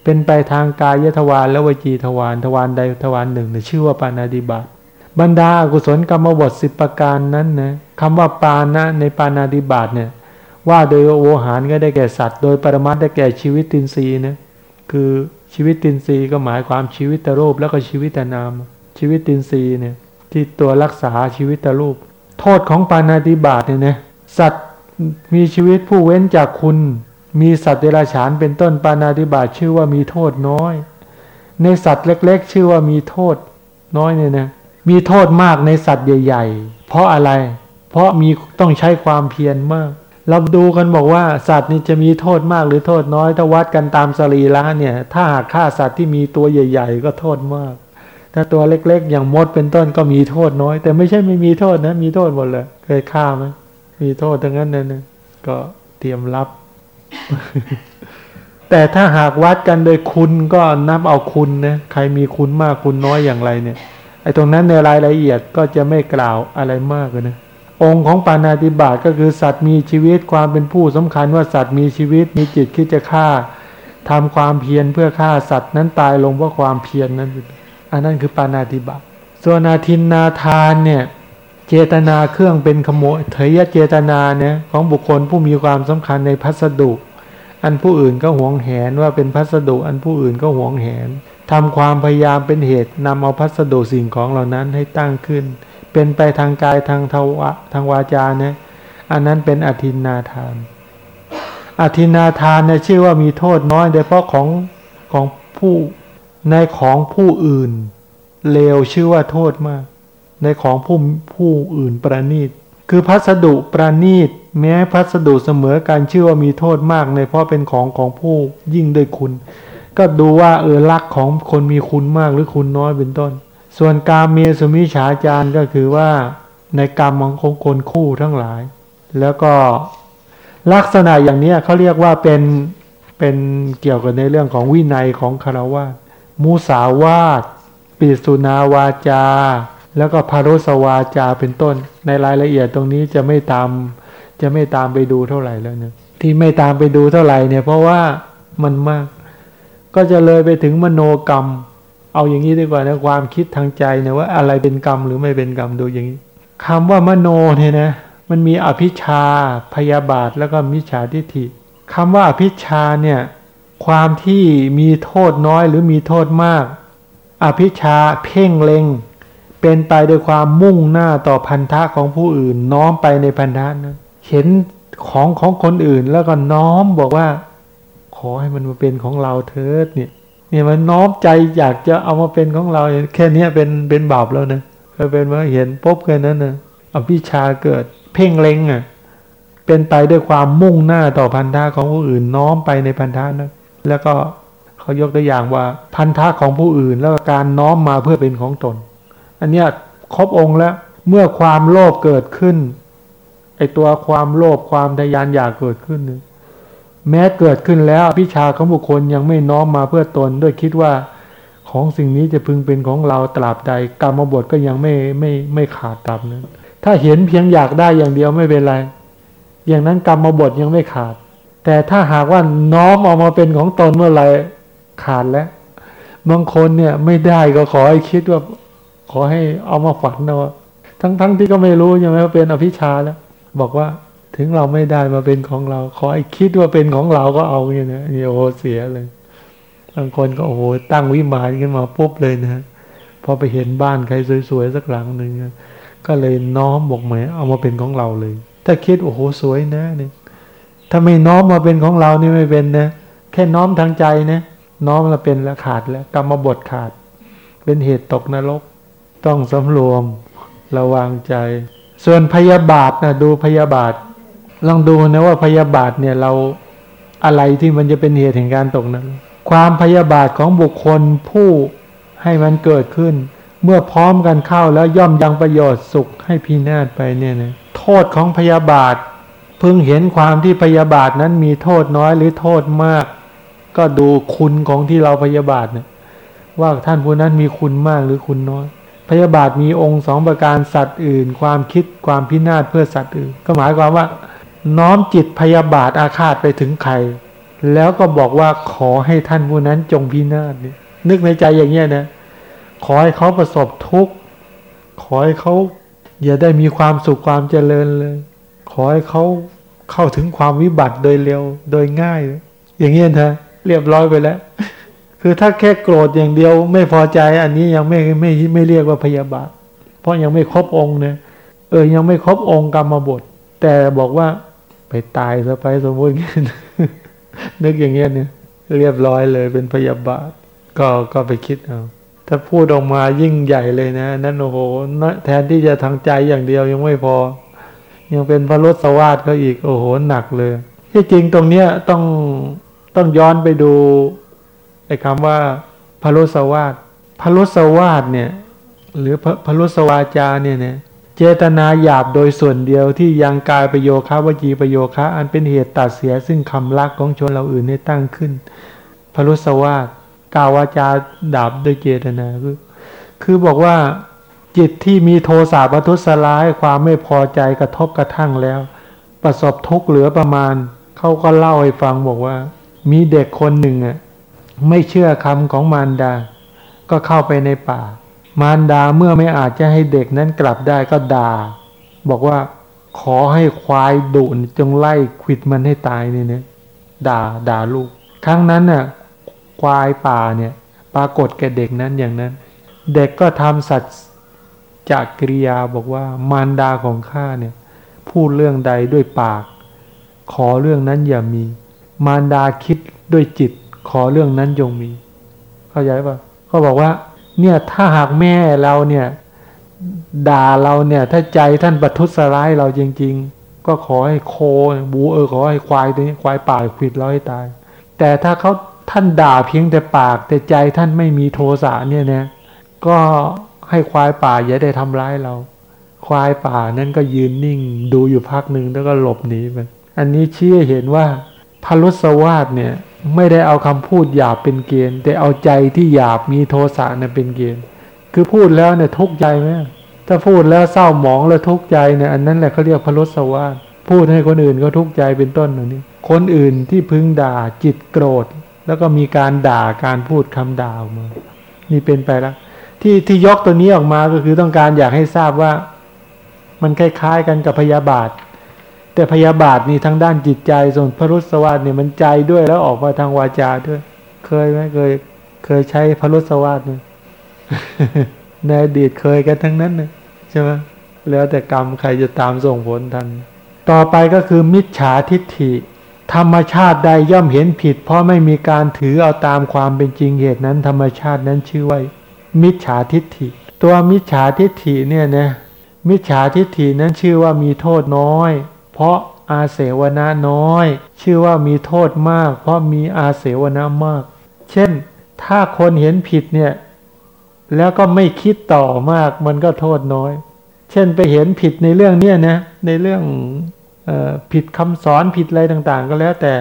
เป็นไปทางกายทวารและวจีทวารทวารใดทวารหนึ่งเนี่ยชื่อว่าปานาติบาตบรรดาอกุศลกรรมบทสิบประการนั้นนะคำว่าปานะในปานาติบาตเนี่ยว่าโดยโอหารก็ได้แก่สัตว์ โดยปรมัตได้แก่ชีวิตตินรีนะคือชีวิตตินรีก็หมายความชีวิตตรูปแล้วก็ชีวิตตนาม ชีวิตตินรีเนี่ยที่ตัวรักษาชีวิตตรูป โทษของปานาติบาตเนี่ยนะสัตว์มีชีวิตผู้เว้นจากคุณ มีสัตว์เดรัจฉานเป็นต้นปานาติบาตชื่อว่ามีโทษน้อย ในสัตว์เล็ก ๆ ชื่อว่ามีโทษน้อยเนี่ยนะมีโทษมากในสัตว์ใหญ่ ๆ เพราะอะไร เพราะมีต้องใช้ความเพียรมาก เราดูกันบอกว่าสัตว์นี่จะมีโทษมากหรือโทษน้อย ถ้าวัดกันตามสรีระเนี่ย ถ้าหากฆ่าสัตว์ที่มีตัวใหญ่ ๆ ก็โทษมาก ถ้าตัวเล็กๆ อย่างมดเป็นต้นก็มีโทษน้อย แต่ไม่ใช่ไม่มีโทษนะ มีโทษหมดเลย เคยฆ่าไหมมีโทษทั้งนั้นเนะก็เตรียมรับ แต่ถ้าหากวัดกันโดยคุณก็นับเอาคุณนะใครมีคุณมากคุณน้อยอย่างไรเนี่ยไอ้ตรงนั้นในรายละเอียดก็จะไม่กล่าวอะไรมากเลยนะองค์ของปานาติบาตก็คือสัตว์มีชีวิตความเป็นผู้สำคัญว่าสัตว์มีชีวิตมีจิตคิดจะฆ่าทำความเพียรเพื่อฆ่าสัตว์นั้นตายลงเพราะความเพียรนนั้น อันนั้นคือปานาติบาตส่วนอาทินนาทานเนี่ย เจตนาเครื่องเป็นขโมยเถยเจตนาเนี่ยของบุคคลผู้มีความสำคัญในพัสดุ อันผู้อื่นก็หวงแหนว่าเป็นพัสดุ อันผู้อื่นก็หวงแหนทำความพยายามเป็นเหตุนำเอาพัสดุสิ่งของเหล่านั้นให้ตั้งขึ้น เป็นไปทางกายทางทวะทางวาจาเนี่ยอันนั้นเป็นอธินนาทาน อธินนาทานเนี่ยชื่อว่ามีโทษน้อยโดยเฉพาะของของผู้ในของผู้อื่นเลวชื่อว่าโทษมาก ในของผู้ผู้อื่นประณีต คือพัสดุประณีต แม้พัสดุเสมอการชื่อว่ามีโทษมากในเพราะเป็นของของผู้ยิ่งด้วยคุณ ก็ดูว่าเออลักของคนมีคุณมากหรือคุณน้อยเป็นต้น ส่วนการเมสุมิฉาจารก็คือว่าในกรรมของคนคู่ทั้งหลาย แล้วก็ลักษณะอย่างนี้เขาเรียกว่าเป็นเป็นเกี่ยวกับในเรื่องของวินัยของคารวะมุสาวาตปิสุนาวาจา แล้วก็พารุสวาจาเป็นต้น ในรายละเอียดตรงนี้จะไม่ตาม จะไม่ตามไปดูเท่าไหร่แล้วเนี่ยที่ไม่ตามไปดูเท่าไหร่เนี่ย เพราะว่ามันมาก ก็จะเลยไปถึงมโนกรรม เอาอย่างนี้ดีกว่านะความคิดทางใจเนี่ยว่าอะไรเป็นกรรมหรือไม่เป็นกรรมดูอย่างนี้คำว่ามโนเนี่ยนะมันมีอภิชาพยาบาทแล้วก็มิจฉาทิฏฐิคำว่าอภิชาเนี่ยความที่มีโทษน้อยหรือมีโทษมาก อภิชาเพ่งเล็ง เป็นไปโดยความมุ่งหน้าต่อพันธะของผู้อื่น น้อมไปในพันธะนั้นเห็นของของคนอื่นแล้วก็น้อมบอกว่า ขอให้มันมาเป็นของเราเถิดเนี่ยเนี่ยมันน้อมใจอยากจะเอามาเป็นของเราแค่นี้เป็นเป็นบาปแล้วนะก็เป็นว่าเห็นพบกันนั้นนะอภิชาเกิด เพ่งเล็งอะเป็นไปด้วยความมุ่งหน้าต่อพันธะของผู้อื่น น้อมไปในพันธะนั้นแล้วก็เขายกตัวอย่างว่าพันธะของผู้อื่น แล้วการน้อมมาเพื่อเป็นของตน อันเนี้ยครบองค์แล้ว เมื่อความโลภเกิดขึ้นไอตัวความโลภความทยานอยากเกิดขึ้น แม้เกิดขึ้นแล้วพิชาของบุคคลยังไม่น้อมมาเพื่อตนด้วยคิดว่าของสิ่งนี้จะพึงเป็นของเราตราบใดกรรมบทก็ยังไม่ไม่ไม่ขาดตราบนั้น ถ้าเห็นเพียงอยากได้อย่างเดียวไม่เป็นไร อย่างนั้นกรรมบทยังไม่ขาด แต่ถ้าหากว่าน้อมออกมาเป็นของตนเมื่อไรขาดแล้วบางคนเนี่ยไม่ได้ก็ขอให้คิดว่า ขอให้เอามาฝันเอาทั้งๆทที่ก็ไม่รู้ใช่ไหมว่าเป็นอภิชาแล้ว บอกว่าถึงเราไม่ได้มาเป็นของเรา ขอให้คิดว่าเป็นของเราก็เอาเนี่ยนะนี่โอ้โหเสียเลยบางคนก็โอ้โหตั้งวิมานขึ้นมาปุ๊บเลยนะพอไปเห็นบ้านใครสวยๆสักหลังหนึ่งก็เลยน้อมบอกแหมเอามาเป็นของเราเลย ถ้าคิดโอ้โหสวยนะเนี่ยถ้าไม่น้อมมาเป็นของเรานี่ไม่เป็นนะแค่น้อมทางใจนะน้อมละเป็นแล้วขาดแล้วกรรมบทขาด เป็นเหตุตกนรก ต้องสำรวมระวังใจ ส่วนพยาบาทนะดูพยาบาท ลองดูนะว่าพยาบาทเนี่ยเราอะไรที่มันจะเป็นเหตุแห่งการตกนั้นความพยาบาทของบุคคลผู้ให้มันเกิดขึ้น เมื่อพร้อมกันเข้าแล้วย่อมยังประโยชน์สุขให้พินาศไปเนี่ยนะโทษของพยาบาทเพิ่งเห็นความที่พยาบาทนั้นมีโทษน้อยหรือโทษมาก ก็ดูคุณของที่เราพยาบาทเนี่ยว่าท่านผู้นั้นมีคุณมากหรือคุณน้อย พยาบาทมีองค์สองประการสัตว์อื่น ความคิดความพินาศเพื่อสัตว์อื่น ก็หมายความว่า น้อมจิตพยาบาทอาฆาตไปถึงใคร แล้วก็บอกว่าขอให้ท่านผู้นั้นจงพินาศเนี่ยนึกในใจอย่างเงี้ยนะขอให้เขาประสบทุกข์ขอให้เขาอย่าได้มีความสุขความเจริญเลย ขอให้เขาเข้าถึงความวิบัติโดยเร็วโดยง่าย อย่างเงี้ยนะเรียบร้อยไปแล้ว คือถ้าแค่โกรธอย่างเดียวไม่พอใจ อันนี้ยังไม่ไม่ไม่เรียกว่าพยาบาท เพราะยังไม่ครบองค์เนี่ยเออยังไม่ครบองค์กรรมบท แต่บอกว่าไปตายซะไปสมมตินึกอย่างเงี้ยเนี่ย เรียบร้อยเลยเป็นพยาบาท ก็ก็ไปคิดเอาถ้าพูดออกมายิ่งใหญ่เลยนะ นั่นโอ้โหแทนที่จะทางใจอย่างเดียวยังไม่พอ ยังเป็นพระรสวาสเขาอีกโอ้โหหนักเลย ที่จริงตรงเนี้ยต้องต้องย้อนไปดู ไอ้คำว่าพระรสวาสพระรสวาสเนี่ยหรือพระรสวาจาเนี่ยเนี่ยเจตนาหยาบโดยส่วนเดียวที่ยังกายประโยคะวจีประโยคะอันเป็นเหตุตัดเสียซึ่งคำรักของชนเราอื่นได้ตั้งขึ้นพระรสวาสกาวาจาดาบโดยเจตนาคือคือบอกว่าจิตที่มีโทสะประทุษร้ายความไม่พอใจกระทบกระทั่งแล้ว ประสบทุกข์เหลือประมาณเขาก็เล่าให้ฟังบอกว่า มีเด็กคนหนึ่งอะ ไม่เชื่อคำของมารดา ก็เข้าไปในป่า มารดาเมื่อไม่อาจจะให้เด็กนั้นกลับได้ก็ด่า บอกว่าขอให้ควายดุจงไล่ขิดมันให้ตายเนี่ยนะด่าด่าลูก ครั้งนั้นน่ะควายป่าเนี่ยปรากฏแก่เด็กนั้นอย่างนั้น เด็กก็ทำสัจจากกิริยาบอกว่ามารดาของข้าเนี่ยพูดเรื่องใดด้วยปาก ขอเรื่องนั้นอย่ามี มารดาคิดด้วยจิต ขอเรื่องนั้นจงมี เข้าใจปะเขาบอกว่า เนี่ยถ้าหากแม่เราเนี่ย ด่าเราเนี่ย ถ้าใจท่านประทุษร้ายเราจริง ๆ ก็ขอให้โคบูเออขอให้ควายตัวนี้ควายป่าขวิดเราให้ตาย แต่ถ้าเขาท่านด่าเพียงแต่ปาก แต่ใจท่านไม่มีโทสะเนี่ยนะก็ให้ควายป่าอย่าได้ทำร้ายเรา ควายป่านั้นก็ยืนนิ่ง ดูอยู่พักหนึ่งแล้วก็หลบหนีไปอันนี้ชี้ให้เห็นว่าพรุสวาสเนี่ย ไม่ได้เอาคำพูดหยาบเป็นเกณฑ์ แต่เอาใจที่หยาบมีโทสะเนี่ยเป็นเกณฑ์ คือพูดแล้วเนี่ยทุกข์ใจไหมถ้าพูดแล้วเศร้าหมองแล้วทุกข์ใจเนี่ยอันนั้นแหละเขาเรียกพรุสวาสพูดให้คนอื่นเขาทุกข์ใจเป็นต้นแบบนี้ คนอื่นที่พึงด่าจิตโกรธ แล้วก็มีการด่าการพูดคำด่าออกมานี่เป็นไปแล้วที่ที่ยกตัวนี้ออกมาก็คือต้องการอยากให้ทราบว่า มันคล้ายๆกันกับพยาบาท แต่พยาบาทนี่ทางด้านจิตใจส่วนพรุสวาสเนี่ยมันใจด้วยแล้วออกมาทางวาจาด้วย เคยไหมเคย เคยใช้พรุสวาสเนี่ยในอดีตเคยกันทั้งนั้นนะใช่ไหมแล้วแต่กรรมใครจะตามส่งผลทัน ต่อไปก็คือมิจฉาทิฏฐิ ธรรมชาติใดย่อมเห็นผิด เพราะไม่มีการถือเอาตามความเป็นจริงเหตุนั้น ธรรมชาตินั้นชื่อว่ามิจฉาทิฏฐิ ตัวมิจฉาทิฏฐิเนี่ยนะมิจฉาทิฏฐินั้นชื่อว่ามีโทษน้อย เพราะอาเสวนาน้อย ชื่อว่ามีโทษมาก เพราะมีอาเสวนามาก เช่น ถ้าคนเห็นผิดเนี่ย แล้วก็ไม่คิดต่อมาก มันก็โทษน้อย เช่นไปเห็นผิดในเรื่องเนี้ยนะ ในเรื่องออผิดคำสอนผิดอะไรต่างๆ ก็แล้วแต่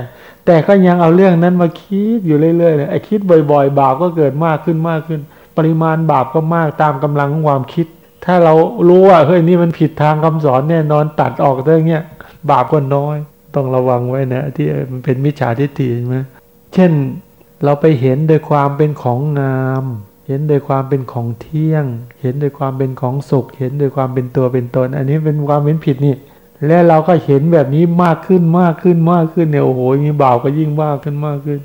แต่ก็ยังเอาเรื่องนั้นมาคิดอยู่เรื่อยๆเลยไอ้คิดบ่อย ๆ บาปก็เกิดมากขึ้นมากขึ้น ปริมาณบาปก็มากตามกำลังของความคิด ถ้าเรารู้ว่าเฮ้ยนี่มันผิดทางคำสอนแน่นอนตัดออกเรื่องเนี้ย บาปก็น้อย ต้องระวังไว้นะ ที่มันเป็นมิจฉาทิฏฐิใช่ไหมเช่นเราไปเห็นโดยความเป็นของงาม เห็นโดยความเป็นของเที่ยง เห็นโดยความเป็นของสุข เห็นโดยความเป็นตัวเป็นตน อันนี้เป็นความเห็นผิดนี่ และเราก็เห็นแบบนี้มากขึ้นมากขึ้นมากขึ้นเนี่ยโอ้โหมีบาปก็ยิ่งมากขึ้นมากขึ้น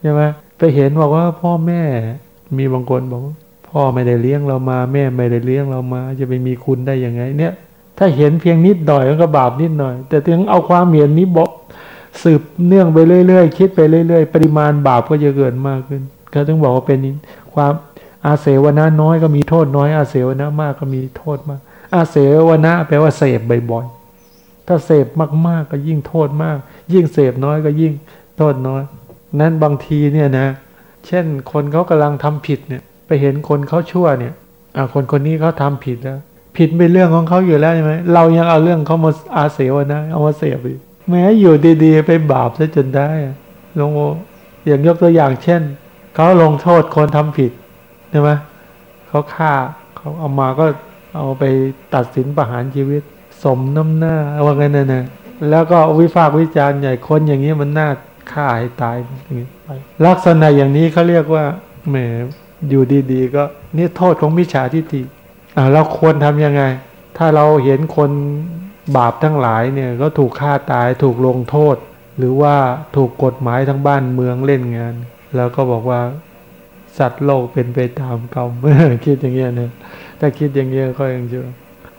ใช่ไหมไปเห็นบอกว่าพ่อแม่มีบางคนบอกพ่อไม่ได้เลี้ยงเรามา แม่ไม่ได้เลี้ยงเรามา จะไปมีคุณได้ยังไงเนี่ย ถ้าเห็นเพียงนิดหน่อยก็บาปนิดหน่อย แต่ถึงเอาความเห็นนี้บอกสืบเนื่องไปเรื่อยๆคิดไปเรื่อย ๆ ปริมาณบาปก็จะเกิดมากขึ้น ก็ต้องบอกว่าเป็นความอาเสวนาน้อยก็มีโทษน้อย อาเสวนามากก็มีโทษมาก อาเสวนาแปลว่าเสพบ่อยๆถ้าเสพมากๆก็ยิ่งโทษมาก ยิ่งเสพน้อยก็ยิ่งโทษน้อย นั้นบางทีเนี่ยนะ เช่นคนเขากำลังทำผิดเนี่ย ไปเห็นคนเขาชั่วเนี่ยอ่าคนคนนี้เขาทาผิดแล้ว ผิดเป็นเรื่องของเขาอยู่แล้วใช่ไหมเรายังเอาเรื่องเขามาอาเสวนาเอามาเสพอีกแม้อยู่ดีๆ ไปบาปซะจนได้ลวงโอย่างยกตัวอย่างเช่นเขาลงโทษคนทำผิดใช่ไหมเขาฆ่าเขาเอามาก็เอาไปตัดสินประหารชีวิต สมน้ำหน้าว่ากันนะนะแล้วก็วิพากษ์วิจารณ์ใหญ่คนอย่างนี้มันน่าฆ่าให้ตายอย่างนี้ไปลักษณะอย่างนี้เขาเรียกว่าแหมอยู่ดีๆ ก็นี่โทษของมิจฉาทิฏฐิ เราควรทำยังไง ถ้าเราเห็นคนบาปทั้งหลายเนี่ยก็ถูกฆ่าตายถูกลงโทษ หรือว่าถูกกฎหมายทั้งบ้านเมืองเล่นงานแล้วก็บอกว่าสัตว์โลกเป็นไปตามกรรมคิดอย่างเงี้ยเนี่ยถ้าคิดอย่างเงี้ยก็ยังเชื่อ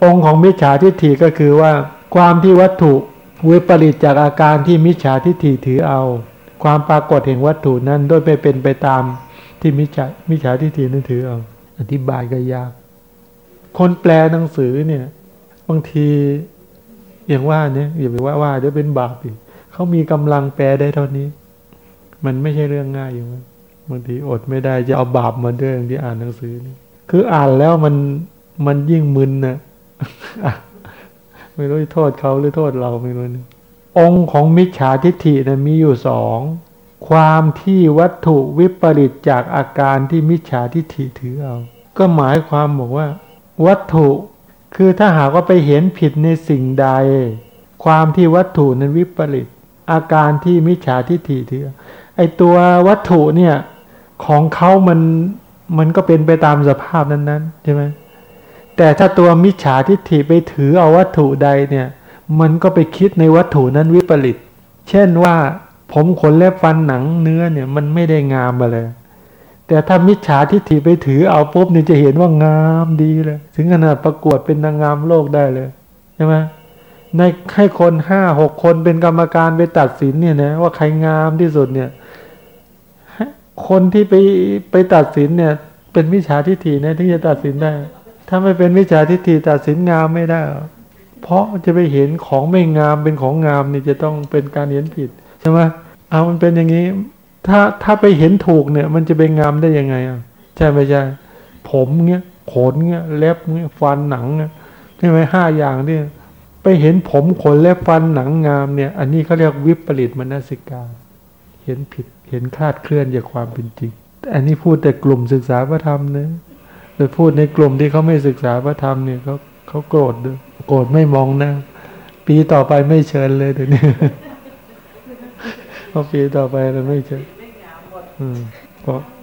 องค์ของมิจฉาทิฏฐิก็คือว่า ความที่วัตถุวิปริตจากอาการที่มิจฉาทิฏฐิถือเอา ความปรากฏแห่งวัตถุนั้นโดยไม่เป็นไปตามที่มิจฉามิจฉาทิฏฐินั้นถือเอา อธิบายก็ยาก คนแปลหนังสือเนี่ย บางทีอย่างว่าเนี่ยอย่าไปว่าว่าเดี๋ยวเป็นบาปอีกเขามีกำลังแปลได้เท่านี้ มันไม่ใช่เรื่องง่ายอยู่มั้งบางทีอดไม่ได้จะเอาบาปมาด้วยอย่างที่อ่านหนังสือนี่คืออ่านแล้วมันมันยิ่งมึนนะไม่รู้โทษเขาหรือโทษเราไม่รู้นะองค์ของมิจฉาทิฏฐินะมีอยู่สองความที่วัตถุวิปริตจากอาการที่มิจฉาทิฏฐิถือเอา ก็หมายความบอกว่า วัตถุ คือถ้าหากว่าไปเห็นผิดในสิ่งใด ความที่วัตถุนั้นวิปริต อาการที่มิจฉาทิฏฐิถือไอตัววัตถุเนี่ยของเขามันมันก็เป็นไปตามสภาพนั้นๆใช่ไหมแต่ถ้าตัวมิจฉาทิฏฐิไปถือเอาวัตถุใดเนี่ย มันก็ไปคิดในวัตถุนั้นวิปริต เช่นว่าผมขนเล็บฟันหนังเนื้อเนี่ยมันไม่ได้งามมาเลย แต่ถ้ามิจฉาทิฏฐิไปถือเอาปุ๊บเนี่ยจะเห็นว่างามดีเลย ถึงขนาดประกวดเป็นนางงามโลกได้เลยใช่ไหมในให้คนห้าหกคนเป็นกรรมการไปตัดสินเนี่ยนะว่าใครงามที่สุดเนี่ย คนที่ไปไปตัดสินเนี่ย เป็นมิจฉาทิฏฐินะที่จะตัดสินได้ ถ้าไม่เป็นมิจฉาทิฏฐิตัดสินงามไม่ได้ เพราะจะไปเห็นของไม่งามเป็นของงามนี่จะต้องเป็นการเห็นผิดใช่ไหมเอามันเป็นอย่างนี้ ถ้าถ้าไปเห็นถูกเนี่ย มันจะไปงามได้ยังไงอะใช่ไหมใช่ผมเงี้ยขนเงี้ยเล็บเงี้ยฟันหนังเงี้ยใช่ไหมห้าอย่างเนี่ยไปเห็นผมขนเล็บฟันหนังงามเนี่ย อันนี้เขาเรียกวิปริตมนสิกา เห็นผิดเห็นคลาดเคลื่อนจากความเป็นจริง อันนี้พูดแต่กลุ่มศึกษาพระธรรมนะไปพูดในกลุ่มที่เขาไม่ศึกษาพระธรรมเนี่ยเขาเขาโกรธด้วยโกรธไม่มองหน้าปีต่อไปไม่เชิญเลยเดี๋ยวนี้ พราะปีต่อไปเราไม่เชิญอืม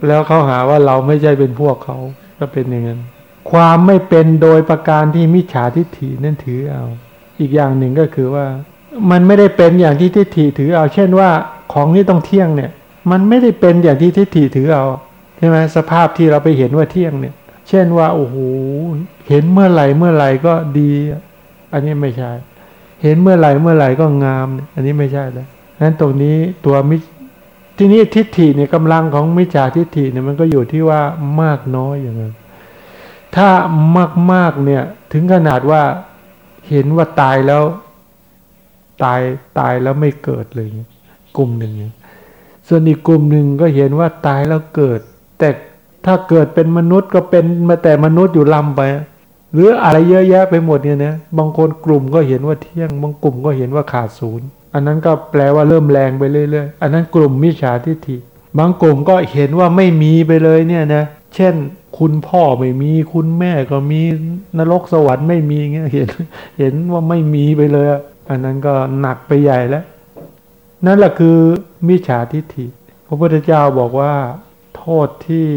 แล้วเขาหาว่าเราไม่ใช่เป็นพวกเขาก็เป็นอย่างนั้น ความไม่เป็นโดยประการที่มิจฉาทิฏฐินั่นถือเอา อีกอย่างหนึ่งก็คือว่า มันไม่ได้เป็นอย่างที่ทิฏฐิถือเอา เช่นว่าของนี้ต้องเที่ยงเนี่ย มันไม่ได้เป็นอย่างที่ทิฏฐิถือเอาใช่ไหมสภาพที่เราไปเห็นว่าเที่ยงเนี่ย เช่นว่าโอ้โหเห็นเมื่อไหร่เมื่อไหร่ก็ดี อันนี้ไม่ใช่ เห็นเมื่อไหร่เมื่อไหร่ก็งาม อันนี้ไม่ใช่แล้ว นั้นตรงนี้ตัวมิที่นี้ทิฏฐิเนี่ยกำลังของมิจฉาทิฏฐิเนี่ยมันก็อยู่ที่ว่ามากน้อยอย่างนั้นถ้ามากมากเนี่ย ถึงขนาดว่าเห็นว่าตายแล้ว ตายตายแล้วไม่เกิดเลยกลุ่มหนึ่งส่วนอีกกลุ่มหนึ่งก็เห็นว่าตายแล้วเกิด แต่ถ้าเกิดเป็นมนุษย์ก็เป็นมาแต่มนุษย์อยู่ลำไป หรืออะไรเยอะแยะไปหมดเนี่ยนะบางคนกลุ่มก็เห็นว่าเที่ยง บางกลุ่มก็เห็นว่าขาดศูนย์ อันนั้นก็แปลว่าเริ่มแรงไปเรื่อยๆ อันนั้นกลุ่มมิจฉาทิฏฐิ บางกลุ่มก็เห็นว่าไม่มีไปเลยเนี่ยนะ เช่น คุณพ่อไม่มี คุณแม่ก็มี นรกสวรรค์ไม่มีเงี้ย เห็น เห็นว่าไม่มีไปเลย อันนั้นก็หนักไปใหญ่แล้ว นั่นแหละคือมิจฉาทิฏฐิ พระพุทธเจ้าบอกว่า โทษที่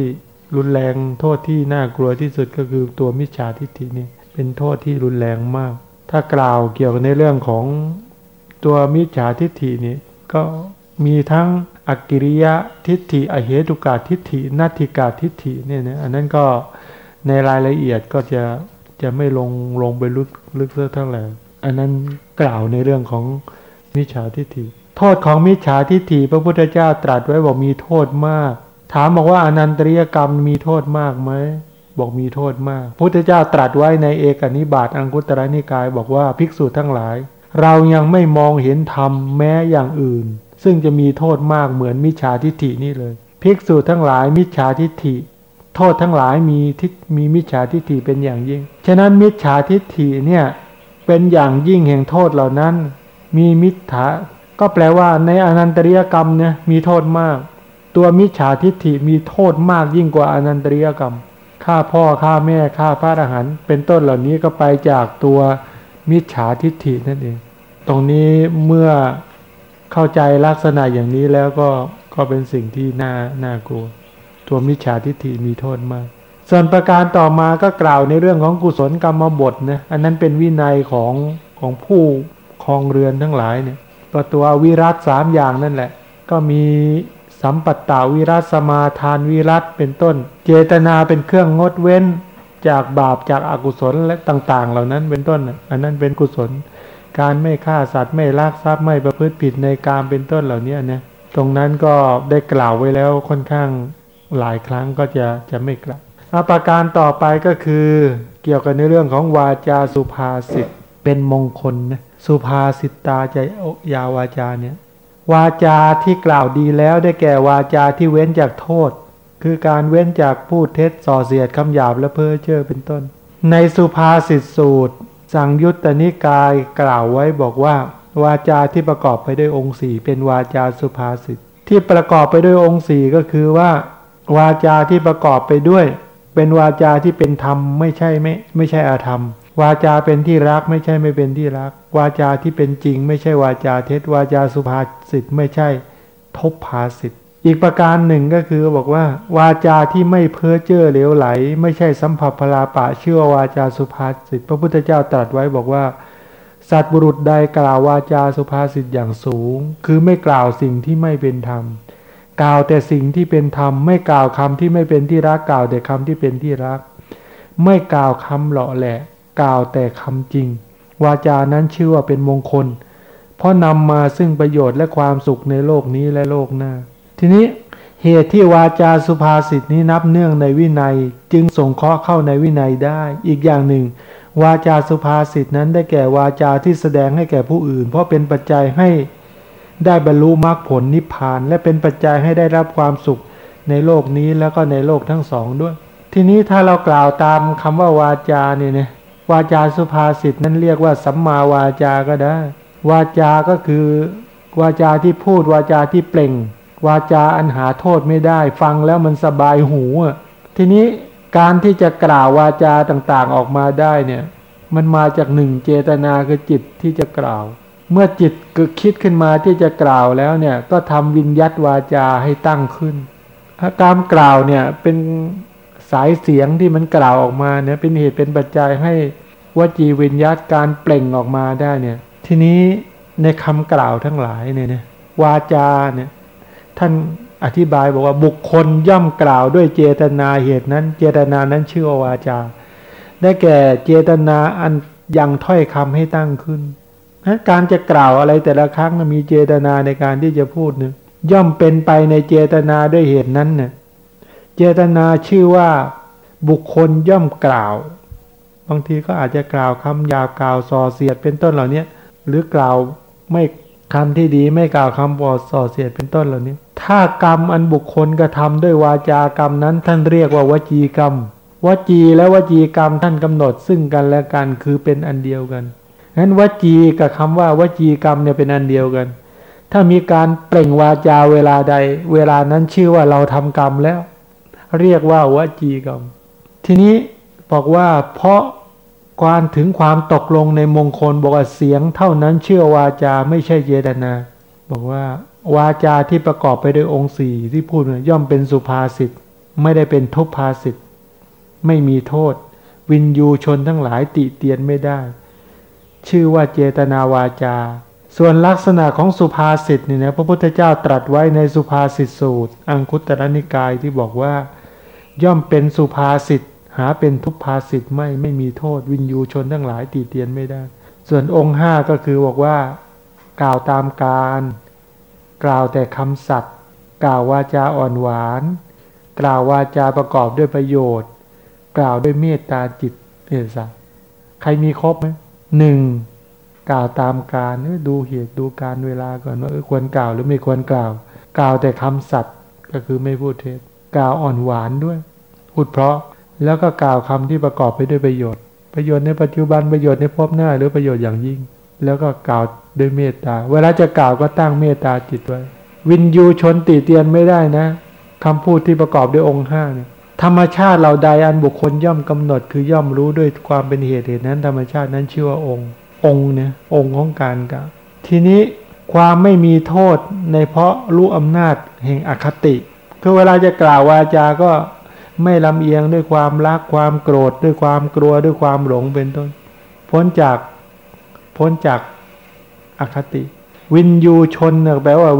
รุนแรง โทษที่น่ากลัวที่สุดก็คือตัวมิจฉาทิฏฐินี่ เป็นโทษที่รุนแรงมาก ถ้ากล่าวเกี่ยวกับในเรื่องของ ตัวมิจฉาทิฏฐินี่ก็มีทั้งอกิริยะทิฏฐิอเหตุกาทิฏฐินัตถิกาทิฏฐิเนี่ยนะอันนั้นก็ในรายละเอียดก็จะจะไม่ลงลงไปลึกลึกเท่าไหร่อันนั้นกล่าวในเรื่องของมิจฉาทิฏฐิ โทษของมิจฉาทิฏฐิพระพุทธเจ้าตรัสไว้บอกมีโทษมาก ถามบอกว่าอนันตริยกรรมมีโทษมากไหมบอกมีโทษมาก พุทธเจ้าตรัสไว้ในเอกนิบาตอังคุตระนิกาย บอกว่าภิกษุทั้งหลาย เรายังไม่มองเห็นธรรมแม้อย่างอื่น ซึ่งจะมีโทษมากเหมือนมิจฉาทิฏฐินี่เลย ภิกษุทั้งหลายมิจฉาทิฏฐิ โทษทั้งหลายมีทิมีมิจฉาทิฏฐิเป็นอย่างยิ่ง ฉะนั้นมิจฉาทิฏฐิเนี่ยเป็นอย่างยิ่งแห่งโทษเหล่านั้น มีมิจฉาก็แปลว่าในอนันตริยกรรมเนี่ยมีโทษมาก ตัวมิจฉาทิฏฐิมีโทษมากยิ่งกว่าอนันตริยกรรมฆ่าพ่อฆ่าแม่ฆ่าพระอรหันต์เป็นต้นเหล่านี้ก็ไปจากตัว มิจฉาทิฏฐินั่นเอง ตรงนี้เมื่อเข้าใจลักษณะอย่างนี้แล้วก็ก็เป็นสิ่งที่น่าน่ากลัว ตัวมิจฉาทิฏฐิมีโทษมาก ส่วนประการต่อมาก็กล่าวในเรื่องของกุศลกรรมบทนะอันนั้นเป็นวินัยของของผู้ครองเรือนทั้งหลายเนี่ยก็ตัววิรัตสามอย่างนั่นแหละ ก็มีสัมปัตตาวิรัตสมาทานวิรัตเป็นต้น เจตนาเป็นเครื่องงดเว้น จากบาปจากอากุศลและต่าง ๆ เหล่านั้นเป็นต้น อันนั้นเป็นกุศล การไม่ฆ่าสัตว์ไม่ลักทรัพย์ไม่ประพฤติผิดในการเป็นต้นเหล่านี้นะตรงนั้นก็ได้กล่าวไว้แล้วค่อนข้างหลายครั้งก็จะจะไม่กล่าวอาประการต่อไปก็คือเกี่ยวกับในเรื่องของวาจาสุภาษิตเป็นมงคลนะสุภาษิตตาใจยาวาจาเนี่ยวาจาที่กล่าวดีแล้วได้แก่วาจาที่เว้นจากโทษ คือการเว้นจากพูดเท็จส่อเสียดคำหยาบและเพ้อเจ้อเป็นต้น ในสุภาษิตสูตร สังยุตตนิกายกล่าวไว้บอกว่า วาจาที่ประกอบไปด้วยองค์สี่เป็นวาจาสุภาษิตที่ประกอบไปด้วยองค์สี่ก็คือว่า วาจาที่ประกอบไปด้วย เป็นวาจาที่เป็นธรรมไม่ใช่ไม่ไม่ใช่อาธรรม วาจาเป็นที่รักไม่ใช่ไม่เป็นที่รัก วาจาที่เป็นจริง ไม่ใช่วาจาเท็จวาจาสุภาษิตไม่ใช่ทบภาษิต อีกประการหนึ่งก็คือบอกว่า วาจาที่ไม่เพ้อเจ้อเหลวไหล ไม่ใช่สัมผัสพลาปะเชื่อวาจาสุภาษิตพระพุทธเจ้าตรัสไว้บอกว่า สัตว์บุรุษใดกล่าววาจาสุภาษิตอย่างสูง คือไม่กล่าวสิ่งที่ไม่เป็นธรรม กล่าวแต่สิ่งที่เป็นธรรม ไม่กล่าวคำที่ไม่เป็นที่รักกล่าวแต่คำที่เป็นที่รัก ไม่กล่าวคำหล่อแหละ กล่าวแต่คำจริง วาจานั้นชื่อว่าเป็นมงคล เพราะนำมาซึ่งประโยชน์และความสุขในโลกนี้และโลกหน้า ทีนี้เหตุที่วาจาสุภาษิตนี้นับเนื่องในวินัยจึงส่งเคราะห์เข้าในวินัยได้ อีกอย่างหนึ่ง วาจาสุภาษิตนั้นได้แก่วาจาที่แสดงให้แก่ผู้อื่น เพราะเป็นปัจจัยให้ได้บรรลุมรรคผลนิพพาน และเป็นปัจจัยให้ได้รับความสุขในโลกนี้แล้วก็ในโลกทั้งสองด้วย ทีนี้ถ้าเรากล่าวตามคำว่าวาจาเนี่ยนะวาจาสุภาษิตนั้นเรียกว่าสัมมาวาจาก็ได้ วาจาก็คือ วาจาที่พูดวาจาที่เปล่ง วาจาอันหาโทษไม่ได้ ฟังแล้วมันสบายหูอะทีนี้การที่จะกล่าววาจาต่างๆออกมาได้เนี่ย มันมาจากหนึ่งเจตนาคือจิตที่จะกล่าว เมื่อจิตเกิดคิดขึ้นมาที่จะกล่าวแล้วเนี่ย ก็ทำวิญยัตวาจาให้ตั้งขึ้นการกล่าวเนี่ยเป็นสายเสียงที่มันกล่าวออกมาเนี่ยเป็นเหตุเป็นปัจจัยให้วจีวิญยัตการเปล่งออกมาได้เนี่ย ทีนี้ในคำกล่าวทั้งหลายเนี่ย วาจาเนี่ย ท่านอธิบายบอกว่าบุคคลย่อมกล่าวด้วยเจตนาเหตุนั้น เจตนานั้นชื่อวาวาจา ได้แก่เจตนาอันยังถ้อยคำให้ตั้งขึ้นการจะกล่าวอะไรแต่ละครั้งมีเจตนาในการที่จะพูดเนี่ยย่อมเป็นไปในเจตนาด้วยเหตุนั้นเนี่ยเจตนาชื่อว่าบุคคลย่อมกล่าว บางทีก็อาจจะกล่าวคำหยาบกล่าวส่อเสียดเป็นต้นเหล่านี้หรือกล่าวไม่คำที่ดีไม่กล่าวคำบอดส่อเสียดเป็นต้นเหล่านี้ ถ้ากรรมอันบุคคลกระทาด้วยวาจากรรมนั้นท่านเรียกว่าวจีกรรม วจีและวจีกรรมท่านกำหนดซึ่งกันและกันคือเป็นอันเดียวกันนั้นวจีกับคำว่าวจีกรรมเนี่ยเป็นอันเดียวกัน ถ้ามีการเปล่งวาจาเวลาใด เวลานั้นชื่อว่าเราทำกรรมแล้ว เรียกว่าวจีกรรม ทีนี้บอกว่าเพราะความถึงความตกลงในมงคลบอกว่าเสียงเท่านั้นเชื่อวาจาไม่ใช่เจตนา บอกว่า วาจาที่ประกอบไปด้วยองค์สี่ที่พูดย่อมเป็นสุภาษิตไม่ได้เป็นทุพภาษิตไม่มีโทษ วินยูชนทั้งหลายติเตียนไม่ได้ ชื่อว่าเจตนาวาจา ส่วนลักษณะของสุภาษิตนี่นะพระพุทธเจ้าตรัสไว้ในสุภาษิตสูตร อังคุตรนิกายที่บอกว่า ย่อมเป็นสุภาษิตหาเป็นทุพภาษิตไม่ไม่มีโทษ วินยูชนทั้งหลายตีเตียนไม่ได้ ส่วนองค์ห้าก็คือบอกว่า กล่าวตามการ กล่าวแต่คำสัตย์กล่าววาจาอ่อนหวาน กล่าววาจาประกอบด้วยประโยชน์ กล่าวด้วยเมตตาจิตเอสัใครมีครบไหมหนึ่งกล่าวตามการดูเหตุดูการเวลาก่อนว่าควรกล่าวหรือไม่ควรกล่าว กล่าวแต่คำสัตย์ก็คือไม่พูดเท็จกล่าวอ่อนหวานด้วย พูดเพราะแล้วก็กล่าวคำที่ประกอบไปด้วยประโยชน์ ประโยชน์ในปัจจุบันประโยชน์ในภพหน้าหรือประโยชน์อย่างยิ่ง แล้วก็กล่าวด้วยเมตตา เวลาจะกล่าวก็ตั้งเมตตาจิตไว้ วินยูชนติเตียนไม่ได้นะคำพูดที่ประกอบด้วยองค์ห้าเนี่ยธรรมชาติเราใดอันบุคคลย่อมกำหนด คือย่อมรู้ด้วยความเป็นเหตุเหตุนั้น ธรรมชาตินั้นชื่อว่าองค์ องค์เนี่ยองค์ของการกล่าวทีนี้ความไม่มีโทษในเพราะรู้อำนาจแห่งอคติคือเวลาจะกล่าววาจา ก็ไม่ลำเอียงด้วยความรักความโกรธด้วยความกลัวด้วยความหลงเป็นต้น พ้นจาก พ้นจากอคติ วินยูชนแปลว่า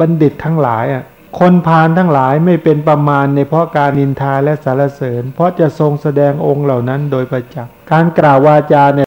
บัณฑิตทั้งหลายอะคนพานทั้งหลายไม่เป็นประมาณในเพราะการนินทาและสารเสริญ เพราะจะทรงแสดงองค์เหล่านั้นโดยประจักษ์การกล่าววาจาเนี่ย